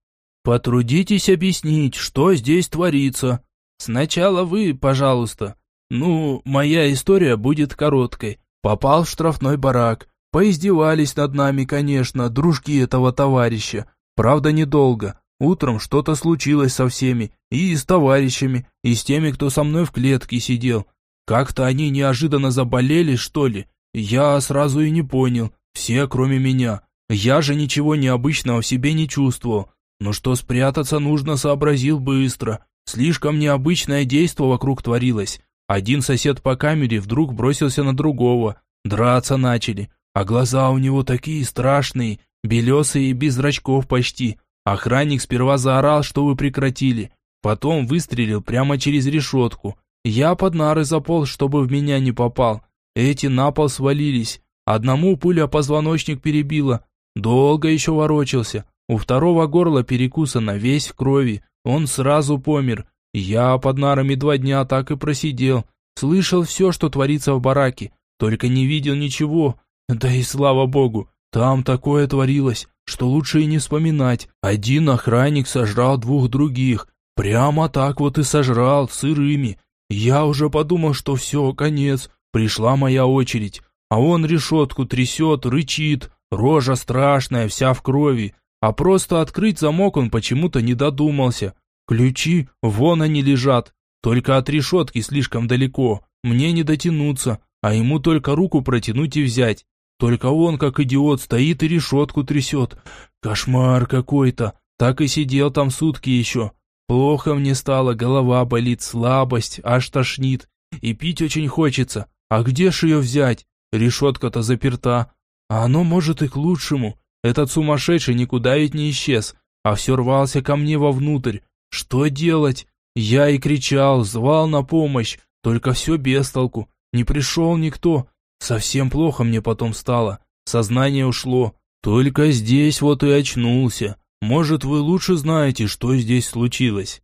«Потрудитесь объяснить, что здесь творится». «Сначала вы, пожалуйста». «Ну, моя история будет короткой. Попал в штрафной барак. Поиздевались над нами, конечно, дружки этого товарища. Правда, недолго. Утром что-то случилось со всеми, и с товарищами, и с теми, кто со мной в клетке сидел. Как-то они неожиданно заболели, что ли. Я сразу и не понял. Все, кроме меня. Я же ничего необычного в себе не чувствовал. Но что спрятаться нужно, сообразил быстро. Слишком необычное действо вокруг творилось. Один сосед по камере вдруг бросился на другого. Драться начали. А глаза у него такие страшные, белесые и без зрачков почти. Охранник сперва заорал, что вы прекратили. Потом выстрелил прямо через решетку. Я под нары заполз, чтобы в меня не попал. Эти на пол свалились. Одному пуля позвоночник перебила. Долго еще ворочался. У второго горла перекусано, весь в крови. Он сразу помер. Я под нарами два дня так и просидел. Слышал все, что творится в бараке, только не видел ничего. Да и слава богу, там такое творилось, что лучше и не вспоминать. Один охранник сожрал двух других. Прямо так вот и сожрал, сырыми. Я уже подумал, что все, конец. Пришла моя очередь. А он решетку трясет, рычит. Рожа страшная, вся в крови. А просто открыть замок он почему-то не додумался. Ключи, вон они лежат. Только от решетки слишком далеко. Мне не дотянуться, а ему только руку протянуть и взять. Только он, как идиот, стоит и решетку трясет. Кошмар какой-то. Так и сидел там сутки еще. Плохо мне стало, голова болит, слабость, аж тошнит. И пить очень хочется. А где ж ее взять? Решетка-то заперта. А оно может и к лучшему. Этот сумасшедший никуда ведь не исчез, а все рвался ко мне вовнутрь. Что делать? Я и кричал, звал на помощь, только все без толку. Не пришел никто. Совсем плохо мне потом стало. Сознание ушло. Только здесь вот и очнулся. Может, вы лучше знаете, что здесь случилось.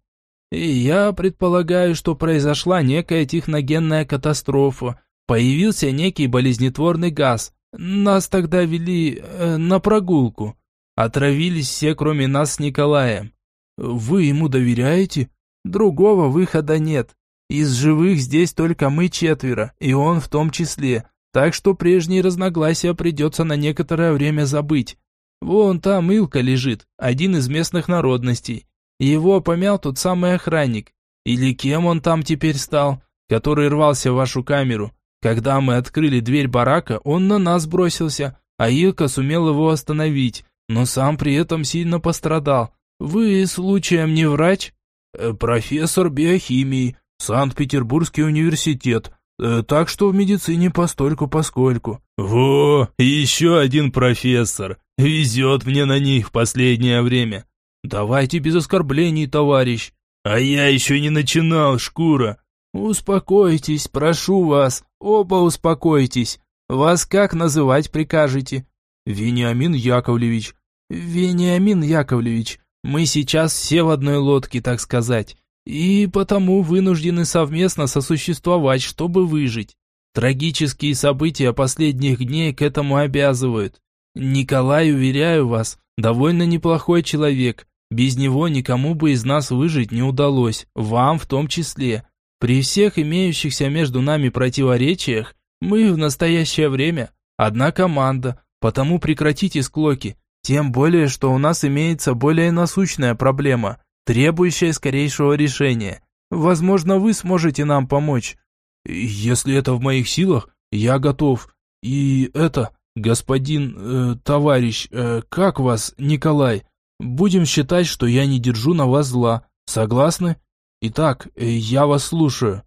И я предполагаю, что произошла некая техногенная катастрофа. Появился некий болезнетворный газ. Нас тогда вели э, на прогулку. Отравились все, кроме нас с Николаем. Вы ему доверяете? Другого выхода нет. Из живых здесь только мы четверо, и он в том числе. Так что прежние разногласия придется на некоторое время забыть. Вон там Илка лежит, один из местных народностей. Его помял тот самый охранник. Или кем он там теперь стал, который рвался в вашу камеру. Когда мы открыли дверь барака, он на нас бросился, а Илка сумел его остановить, но сам при этом сильно пострадал. Вы случаем не врач? Э, профессор биохимии, Санкт-Петербургский университет. Э, так что в медицине постольку-поскольку. Во, еще один профессор. Везет мне на них в последнее время. Давайте без оскорблений, товарищ. А я еще не начинал, шкура. Успокойтесь, прошу вас. Оба успокойтесь. Вас как называть прикажете? Вениамин Яковлевич. Вениамин Яковлевич, мы сейчас все в одной лодке, так сказать, и потому вынуждены совместно сосуществовать, чтобы выжить. Трагические события последних дней к этому обязывают. Николай, уверяю вас, довольно неплохой человек. Без него никому бы из нас выжить не удалось, вам в том числе. При всех имеющихся между нами противоречиях, мы в настоящее время одна команда, потому прекратите склоки. Тем более, что у нас имеется более насущная проблема. Требующая скорейшего решения. Возможно, вы сможете нам помочь. Если это в моих силах, я готов. И это, господин, э, товарищ, э, как вас, Николай? Будем считать, что я не держу на вас зла. Согласны? Итак, э, я вас слушаю.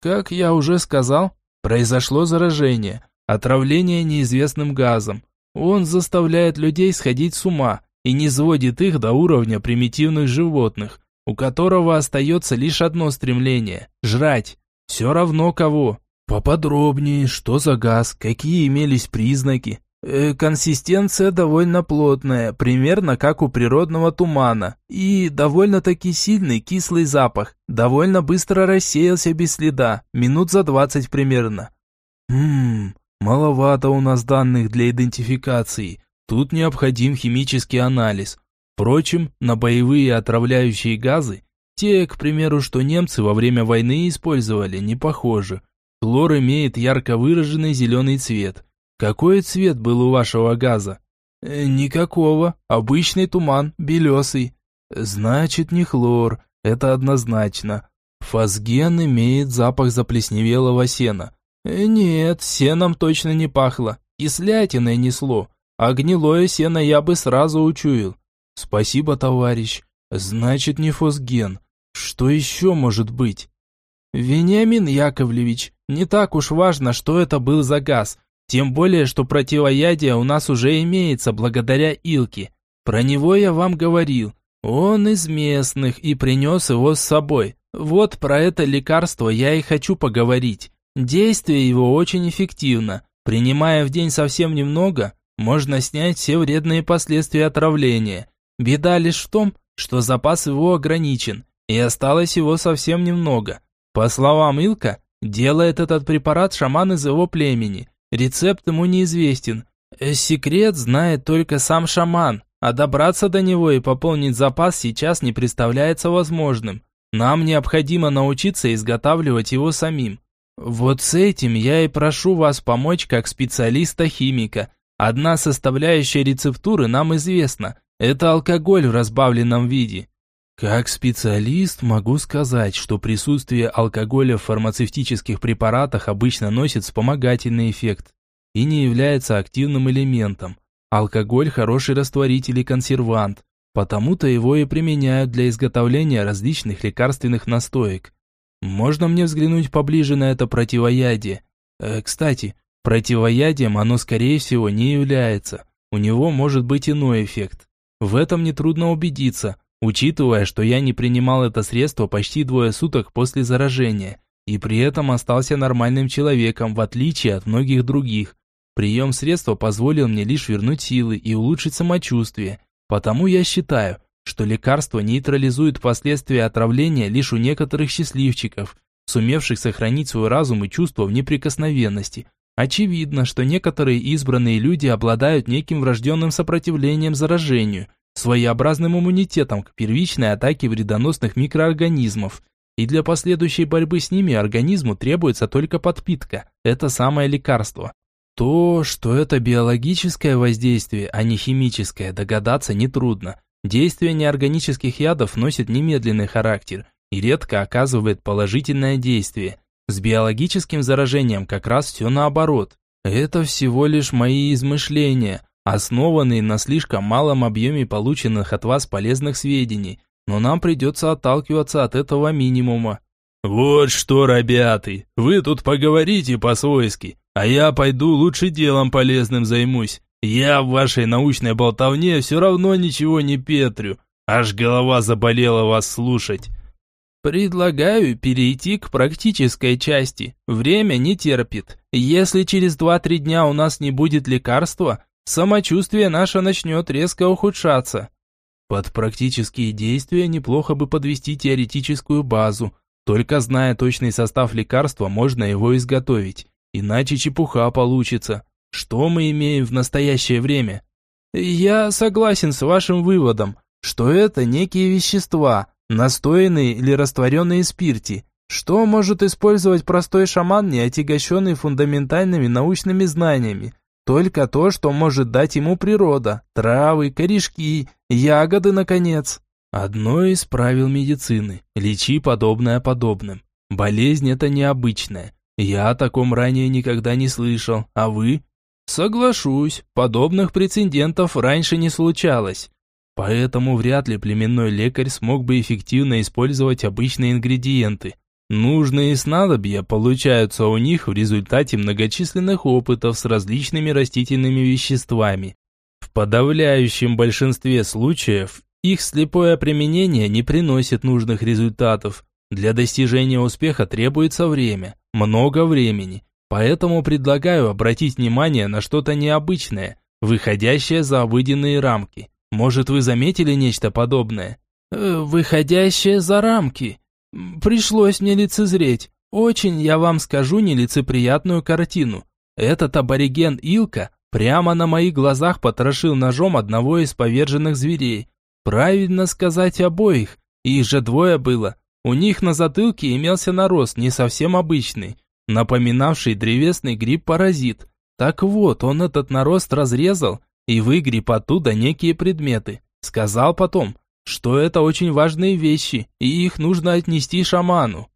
Как я уже сказал, произошло заражение, отравление неизвестным газом. Он заставляет людей сходить с ума и не сводит их до уровня примитивных животных, у которого остается лишь одно стремление – жрать. Все равно кого. Поподробнее, что за газ, какие имелись признаки. Э, консистенция довольно плотная, примерно как у природного тумана. И довольно-таки сильный кислый запах. Довольно быстро рассеялся без следа, минут за двадцать примерно. Ммм, маловато у нас данных для идентификации. Тут необходим химический анализ. Впрочем, на боевые отравляющие газы, те, к примеру, что немцы во время войны использовали, не похожи. Хлор имеет ярко выраженный зеленый цвет. Какой цвет был у вашего газа? Э, никакого, обычный туман, белесый. Значит, не хлор, это однозначно. Фосген имеет запах заплесневелого сена. Э, нет, сеном точно не пахло, кислятиной несло. А гнилое сено я бы сразу учуял. Спасибо, товарищ. Значит, не фосген. Что еще может быть? Вениамин Яковлевич, не так уж важно, что это был за газ. Тем более, что противоядие у нас уже имеется благодаря Илке. Про него я вам говорил. Он из местных и принес его с собой. Вот про это лекарство я и хочу поговорить. Действие его очень эффективно. Принимая в день совсем немного, можно снять все вредные последствия отравления. Беда лишь в том, что запас его ограничен, и осталось его совсем немного. По словам Илка, делает этот препарат шаман из его племени. Рецепт ему неизвестен. Э, секрет знает только сам шаман, а добраться до него и пополнить запас сейчас не представляется возможным. Нам необходимо научиться изготавливать его самим. Вот с этим я и прошу вас помочь как специалиста-химика, Одна составляющая рецептуры нам известна – это алкоголь в разбавленном виде. Как специалист могу сказать, что присутствие алкоголя в фармацевтических препаратах обычно носит вспомогательный эффект и не является активным элементом. Алкоголь – хороший растворитель и консервант, потому-то его и применяют для изготовления различных лекарственных настоек. Можно мне взглянуть поближе на это противоядие? Э, кстати, Противоядием оно, скорее всего, не является. У него может быть иной эффект. В этом нетрудно убедиться, учитывая, что я не принимал это средство почти двое суток после заражения, и при этом остался нормальным человеком, в отличие от многих других. Прием средства позволил мне лишь вернуть силы и улучшить самочувствие, потому я считаю, что лекарство нейтрализует последствия отравления лишь у некоторых счастливчиков, сумевших сохранить свой разум и чувство в неприкосновенности, Очевидно, что некоторые избранные люди обладают неким врожденным сопротивлением заражению, своеобразным иммунитетом к первичной атаке вредоносных микроорганизмов. И для последующей борьбы с ними организму требуется только подпитка. Это самое лекарство. То, что это биологическое воздействие, а не химическое, догадаться нетрудно. Действие неорганических ядов носит немедленный характер и редко оказывает положительное действие – с биологическим заражением как раз все наоборот. Это всего лишь мои измышления, основанные на слишком малом объеме полученных от вас полезных сведений, но нам придется отталкиваться от этого минимума. «Вот что, ребята, вы тут поговорите по-свойски, а я пойду лучше делом полезным займусь. Я в вашей научной болтовне все равно ничего не петрю, аж голова заболела вас слушать». Предлагаю перейти к практической части. Время не терпит. Если через 2-3 дня у нас не будет лекарства, самочувствие наше начнет резко ухудшаться. Под практические действия неплохо бы подвести теоретическую базу. Только зная точный состав лекарства, можно его изготовить. Иначе чепуха получится. Что мы имеем в настоящее время? Я согласен с вашим выводом, что это некие вещества – настоянные или растворенные спирти. Что может использовать простой шаман, не отягощенный фундаментальными научными знаниями? Только то, что может дать ему природа, травы, корешки, ягоды, наконец. Одно из правил медицины – лечи подобное подобным. Болезнь это необычная. Я о таком ранее никогда не слышал, а вы? Соглашусь, подобных прецедентов раньше не случалось. Поэтому вряд ли племенной лекарь смог бы эффективно использовать обычные ингредиенты. Нужные снадобья получаются у них в результате многочисленных опытов с различными растительными веществами. В подавляющем большинстве случаев их слепое применение не приносит нужных результатов. Для достижения успеха требуется время, много времени. Поэтому предлагаю обратить внимание на что-то необычное, выходящее за обыденные рамки. Может, вы заметили нечто подобное? Э, выходящее за рамки. Пришлось мне лицезреть. Очень, я вам скажу, нелицеприятную картину. Этот абориген Илка прямо на моих глазах потрошил ножом одного из поверженных зверей. Правильно сказать обоих, их же двое было. У них на затылке имелся нарост, не совсем обычный, напоминавший древесный гриб-паразит. Так вот, он этот нарост разрезал и выгреб оттуда некие предметы. Сказал потом, что это очень важные вещи, и их нужно отнести шаману.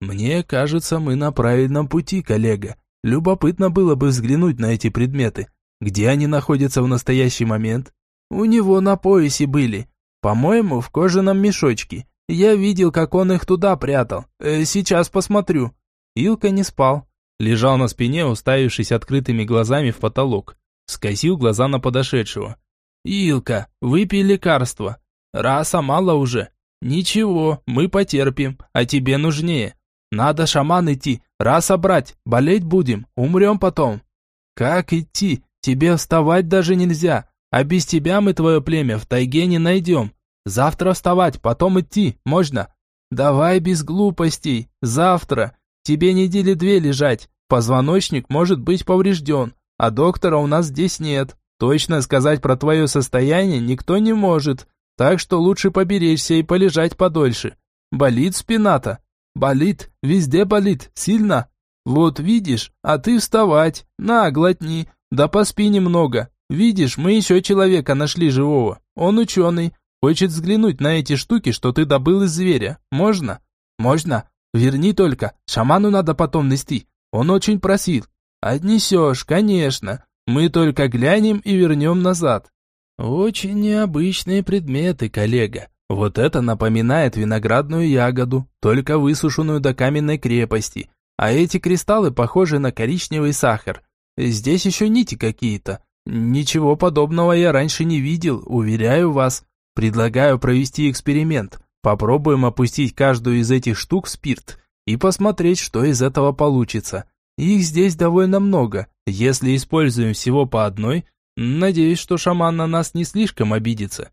Мне кажется, мы на правильном пути, коллега. Любопытно было бы взглянуть на эти предметы. Где они находятся в настоящий момент? У него на поясе были. По-моему, в кожаном мешочке. Я видел, как он их туда прятал. Э, сейчас посмотрю. Илка не спал. Лежал на спине, уставившись открытыми глазами в потолок. Скосил глаза на подошедшего. «Илка, выпей лекарство. Раса мало уже. Ничего, мы потерпим, а тебе нужнее. Надо шаман идти, раса брать, болеть будем, умрем потом. Как идти? Тебе вставать даже нельзя, а без тебя мы твое племя в тайге не найдем. Завтра вставать, потом идти, можно? Давай без глупостей, завтра. Тебе недели две лежать, позвоночник может быть поврежден, а доктора у нас здесь нет. Точно сказать про твое состояние никто не может. Так что лучше поберечься и полежать подольше. Болит спина-то? Болит, везде болит, сильно. Вот видишь, а ты вставать, на, глотни, да поспи немного. Видишь, мы еще человека нашли живого. Он ученый, хочет взглянуть на эти штуки, что ты добыл из зверя. Можно? Можно. Верни только, шаману надо потом нести. Он очень просил. Отнесешь, конечно. Мы только глянем и вернем назад. Очень необычные предметы, коллега. Вот это напоминает виноградную ягоду, только высушенную до каменной крепости. А эти кристаллы похожи на коричневый сахар. Здесь еще нити какие-то. Ничего подобного я раньше не видел, уверяю вас. Предлагаю провести эксперимент. Попробуем опустить каждую из этих штук в спирт и посмотреть, что из этого получится. Их здесь довольно много. Если используем всего по одной, Надеюсь, что шаман на нас не слишком обидится.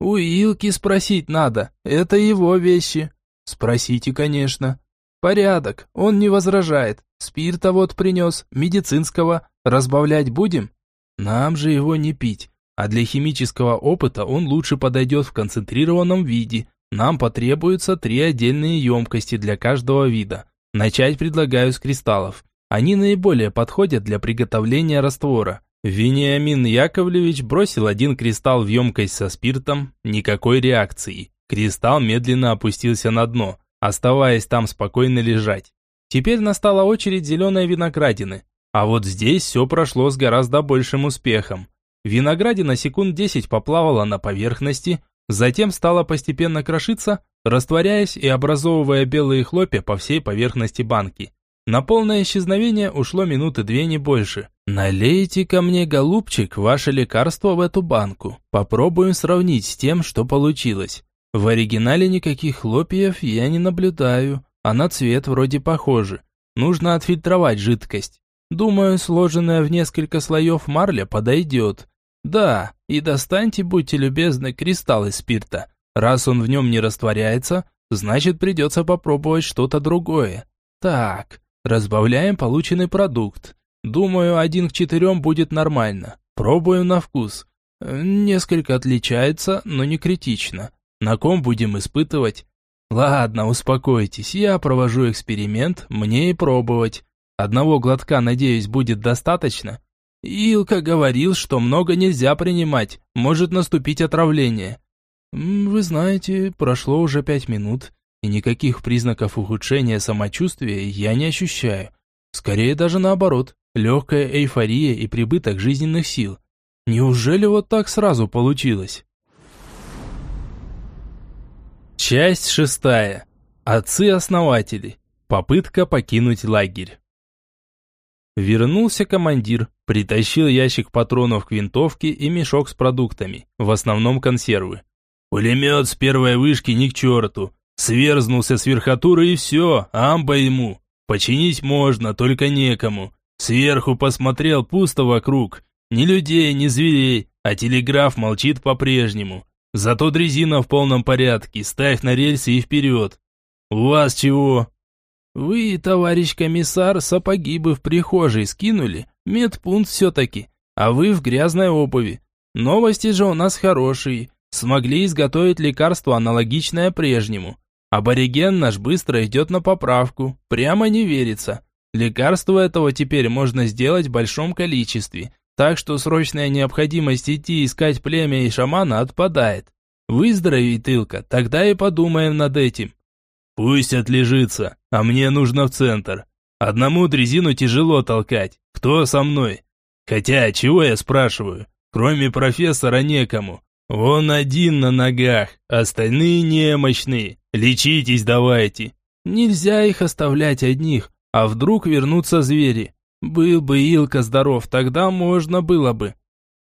У Илки спросить надо, это его вещи. Спросите, конечно. Порядок, он не возражает. Спирта вот принес, медицинского. Разбавлять будем? Нам же его не пить. А для химического опыта он лучше подойдет в концентрированном виде. Нам потребуются три отдельные емкости для каждого вида. Начать предлагаю с кристаллов. Они наиболее подходят для приготовления раствора. Вениамин Яковлевич бросил один кристалл в емкость со спиртом, никакой реакции. Кристалл медленно опустился на дно, оставаясь там спокойно лежать. Теперь настала очередь зеленой виноградины. А вот здесь все прошло с гораздо большим успехом. Виноградина секунд 10 поплавала на поверхности, затем стала постепенно крошиться, растворяясь и образовывая белые хлопья по всей поверхности банки. На полное исчезновение ушло минуты две, не больше. налейте ко мне, голубчик, ваше лекарство в эту банку. Попробуем сравнить с тем, что получилось. В оригинале никаких хлопьев я не наблюдаю, а на цвет вроде похожи. Нужно отфильтровать жидкость. Думаю, сложенная в несколько слоев марля подойдет. Да, и достаньте, будьте любезны, кристалл из спирта. Раз он в нем не растворяется, значит придется попробовать что-то другое. Так, Разбавляем полученный продукт. Думаю, один к четырем будет нормально. Пробуем на вкус. Несколько отличается, но не критично. На ком будем испытывать? Ладно, успокойтесь, я провожу эксперимент, мне и пробовать. Одного глотка, надеюсь, будет достаточно. Илка говорил, что много нельзя принимать, может наступить отравление. «Вы знаете, прошло уже пять минут, и никаких признаков ухудшения самочувствия я не ощущаю. Скорее даже наоборот, легкая эйфория и прибыток жизненных сил. Неужели вот так сразу получилось?» Часть шестая. Отцы-основатели. Попытка покинуть лагерь. Вернулся командир, притащил ящик патронов к винтовке и мешок с продуктами, в основном консервы. Пулемет с первой вышки ни к черту. Сверзнулся с верхотуры и все, амба ему. Починить можно, только некому. Сверху посмотрел пусто вокруг. Ни людей, ни зверей, а телеграф молчит по-прежнему. Зато дрезина в полном порядке, ставь на рельсы и вперед. У вас чего? Вы, товарищ комиссар, сапоги бы в прихожей скинули, медпункт все-таки, а вы в грязной обуви. Новости же у нас хорошие, смогли изготовить лекарство аналогичное прежнему. Абориген наш быстро идет на поправку, прямо не верится. Лекарство этого теперь можно сделать в большом количестве, так что срочная необходимость идти искать племя и шамана отпадает. Выздорови, Тылка, тогда и подумаем над этим. Пусть отлежится, а мне нужно в центр. Одному дрезину тяжело толкать. Кто со мной? Хотя, чего я спрашиваю? Кроме профессора некому. Он один на ногах, остальные немощные. Лечитесь давайте. Нельзя их оставлять одних, а вдруг вернутся звери. Был бы Илка здоров, тогда можно было бы.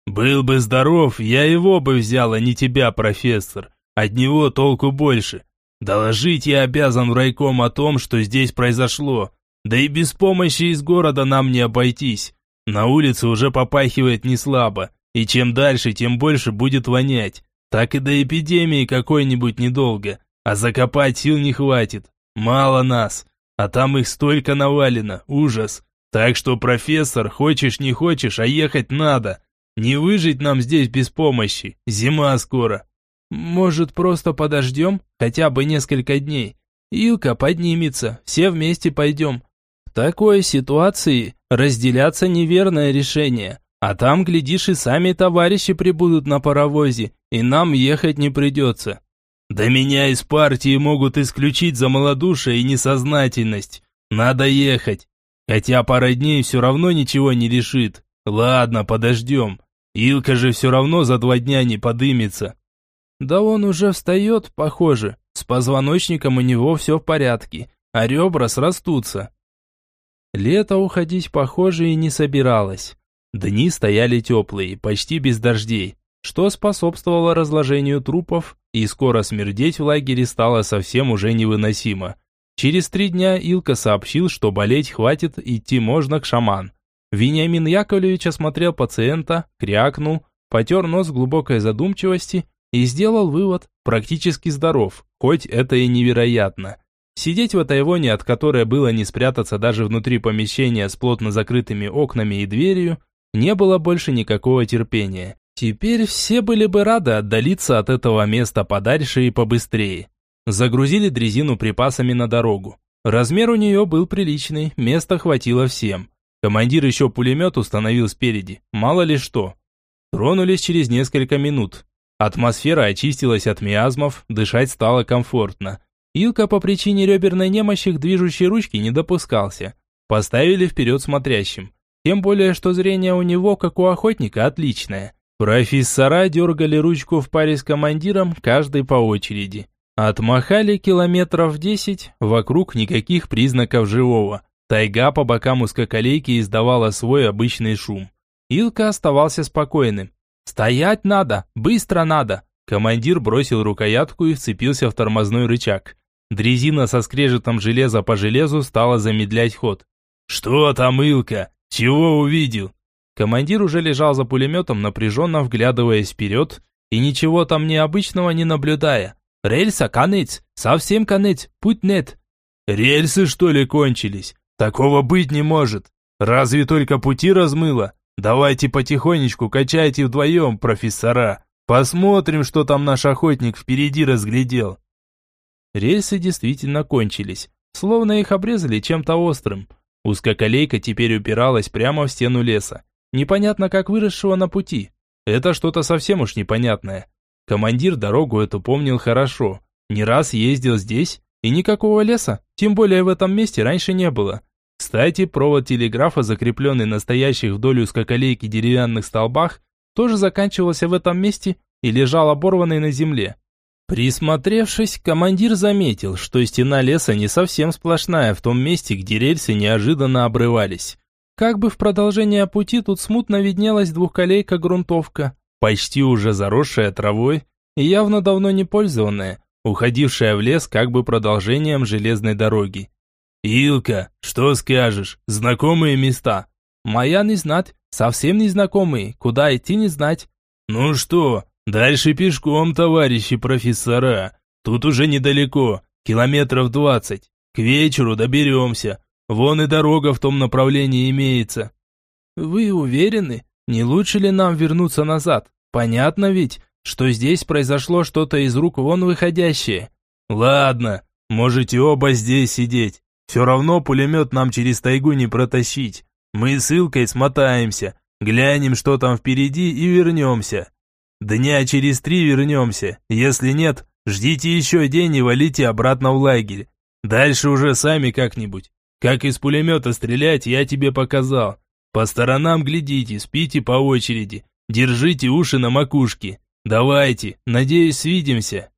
Был бы здоров, я его бы взял, а не тебя, профессор. От него толку больше. Доложить я обязан в райком о том, что здесь произошло. Да и без помощи из города нам не обойтись. На улице уже попахивает не слабо, и чем дальше, тем больше будет вонять. Так и до эпидемии какой-нибудь недолго, а закопать сил не хватит. Мало нас, а там их столько навалено, ужас. Так что, профессор, хочешь не хочешь, а ехать надо. Не выжить нам здесь без помощи, зима скоро. Может, просто подождем? Хотя бы несколько дней. Илка поднимется, все вместе пойдем. В такой ситуации разделяться неверное решение. А там, глядишь, и сами товарищи прибудут на паровозе, и нам ехать не придется. Да меня из партии могут исключить за малодушие и несознательность. Надо ехать. Хотя пара дней все равно ничего не решит. Ладно, подождем. Илка же все равно за два дня не подымется. Да он уже встает, похоже. С позвоночником у него все в порядке, а ребра срастутся. Лето уходить, похоже, и не собиралось. Дни стояли теплые, почти без дождей, что способствовало разложению трупов, и скоро смердеть в лагере стало совсем уже невыносимо. Через три дня Илка сообщил, что болеть хватит, идти можно к шаман. Вениамин Яковлевич осмотрел пациента, крякнул, потер нос глубокой задумчивости и сделал вывод, практически здоров, хоть это и невероятно. Сидеть в этой воне, от которой было не спрятаться даже внутри помещения с плотно закрытыми окнами и дверью, не было больше никакого терпения. Теперь все были бы рады отдалиться от этого места подальше и побыстрее. Загрузили дрезину припасами на дорогу. Размер у нее был приличный, места хватило всем. Командир еще пулемет установил спереди, мало ли что. Тронулись через несколько минут. Атмосфера очистилась от миазмов, дышать стало комфортно. Илка по причине реберной немощи к движущей ручке не допускался. Поставили вперед смотрящим. Тем более, что зрение у него, как у охотника, отличное. Профессора дергали ручку в паре с командиром, каждый по очереди. Отмахали километров десять, вокруг никаких признаков живого. Тайга по бокам узкоколейки издавала свой обычный шум. Илка оставался спокойным. «Стоять надо! Быстро надо!» Командир бросил рукоятку и вцепился в тормозной рычаг. Дрезина со скрежетом железа по железу стала замедлять ход. «Что там, Илка? Чего увидел?» Командир уже лежал за пулеметом, напряженно вглядываясь вперед и ничего там необычного не наблюдая. «Рельса конец! Совсем конец! Путь нет!» «Рельсы, что ли, кончились? Такого быть не может! Разве только пути размыло? Давайте потихонечку качайте вдвоем, профессора. Посмотрим, что там наш охотник впереди разглядел. Рельсы действительно кончились, словно их обрезали чем-то острым. Узкоколейка теперь упиралась прямо в стену леса, непонятно как выросшего на пути. Это что-то совсем уж непонятное. Командир дорогу эту помнил хорошо. Не раз ездил здесь, и никакого леса, тем более в этом месте, раньше не было. Кстати, провод телеграфа, закрепленный на стоящих вдоль узкоколейки деревянных столбах, тоже заканчивался в этом месте и лежал оборванный на земле. Присмотревшись, командир заметил, что стена леса не совсем сплошная в том месте, где рельсы неожиданно обрывались. Как бы в продолжение пути тут смутно виднелась двухколейка-грунтовка, почти уже заросшая травой и явно давно не пользованная, уходившая в лес как бы продолжением железной дороги. «Илка, что скажешь? Знакомые места?» «Моя не знать, совсем незнакомые, куда идти не знать». «Ну что, дальше пешком, товарищи профессора. Тут уже недалеко, километров двадцать. К вечеру доберемся. Вон и дорога в том направлении имеется». «Вы уверены? Не лучше ли нам вернуться назад? Понятно ведь, что здесь произошло что-то из рук вон выходящее». «Ладно, можете оба здесь сидеть. Все равно пулемет нам через тайгу не протащить. Мы с Илкой смотаемся, глянем, что там впереди и вернемся. Дня через три вернемся. Если нет, ждите еще день и валите обратно в лагерь. Дальше уже сами как-нибудь. Как из пулемета стрелять, я тебе показал. По сторонам глядите, спите по очереди. Держите уши на макушке. Давайте, надеюсь, свидимся.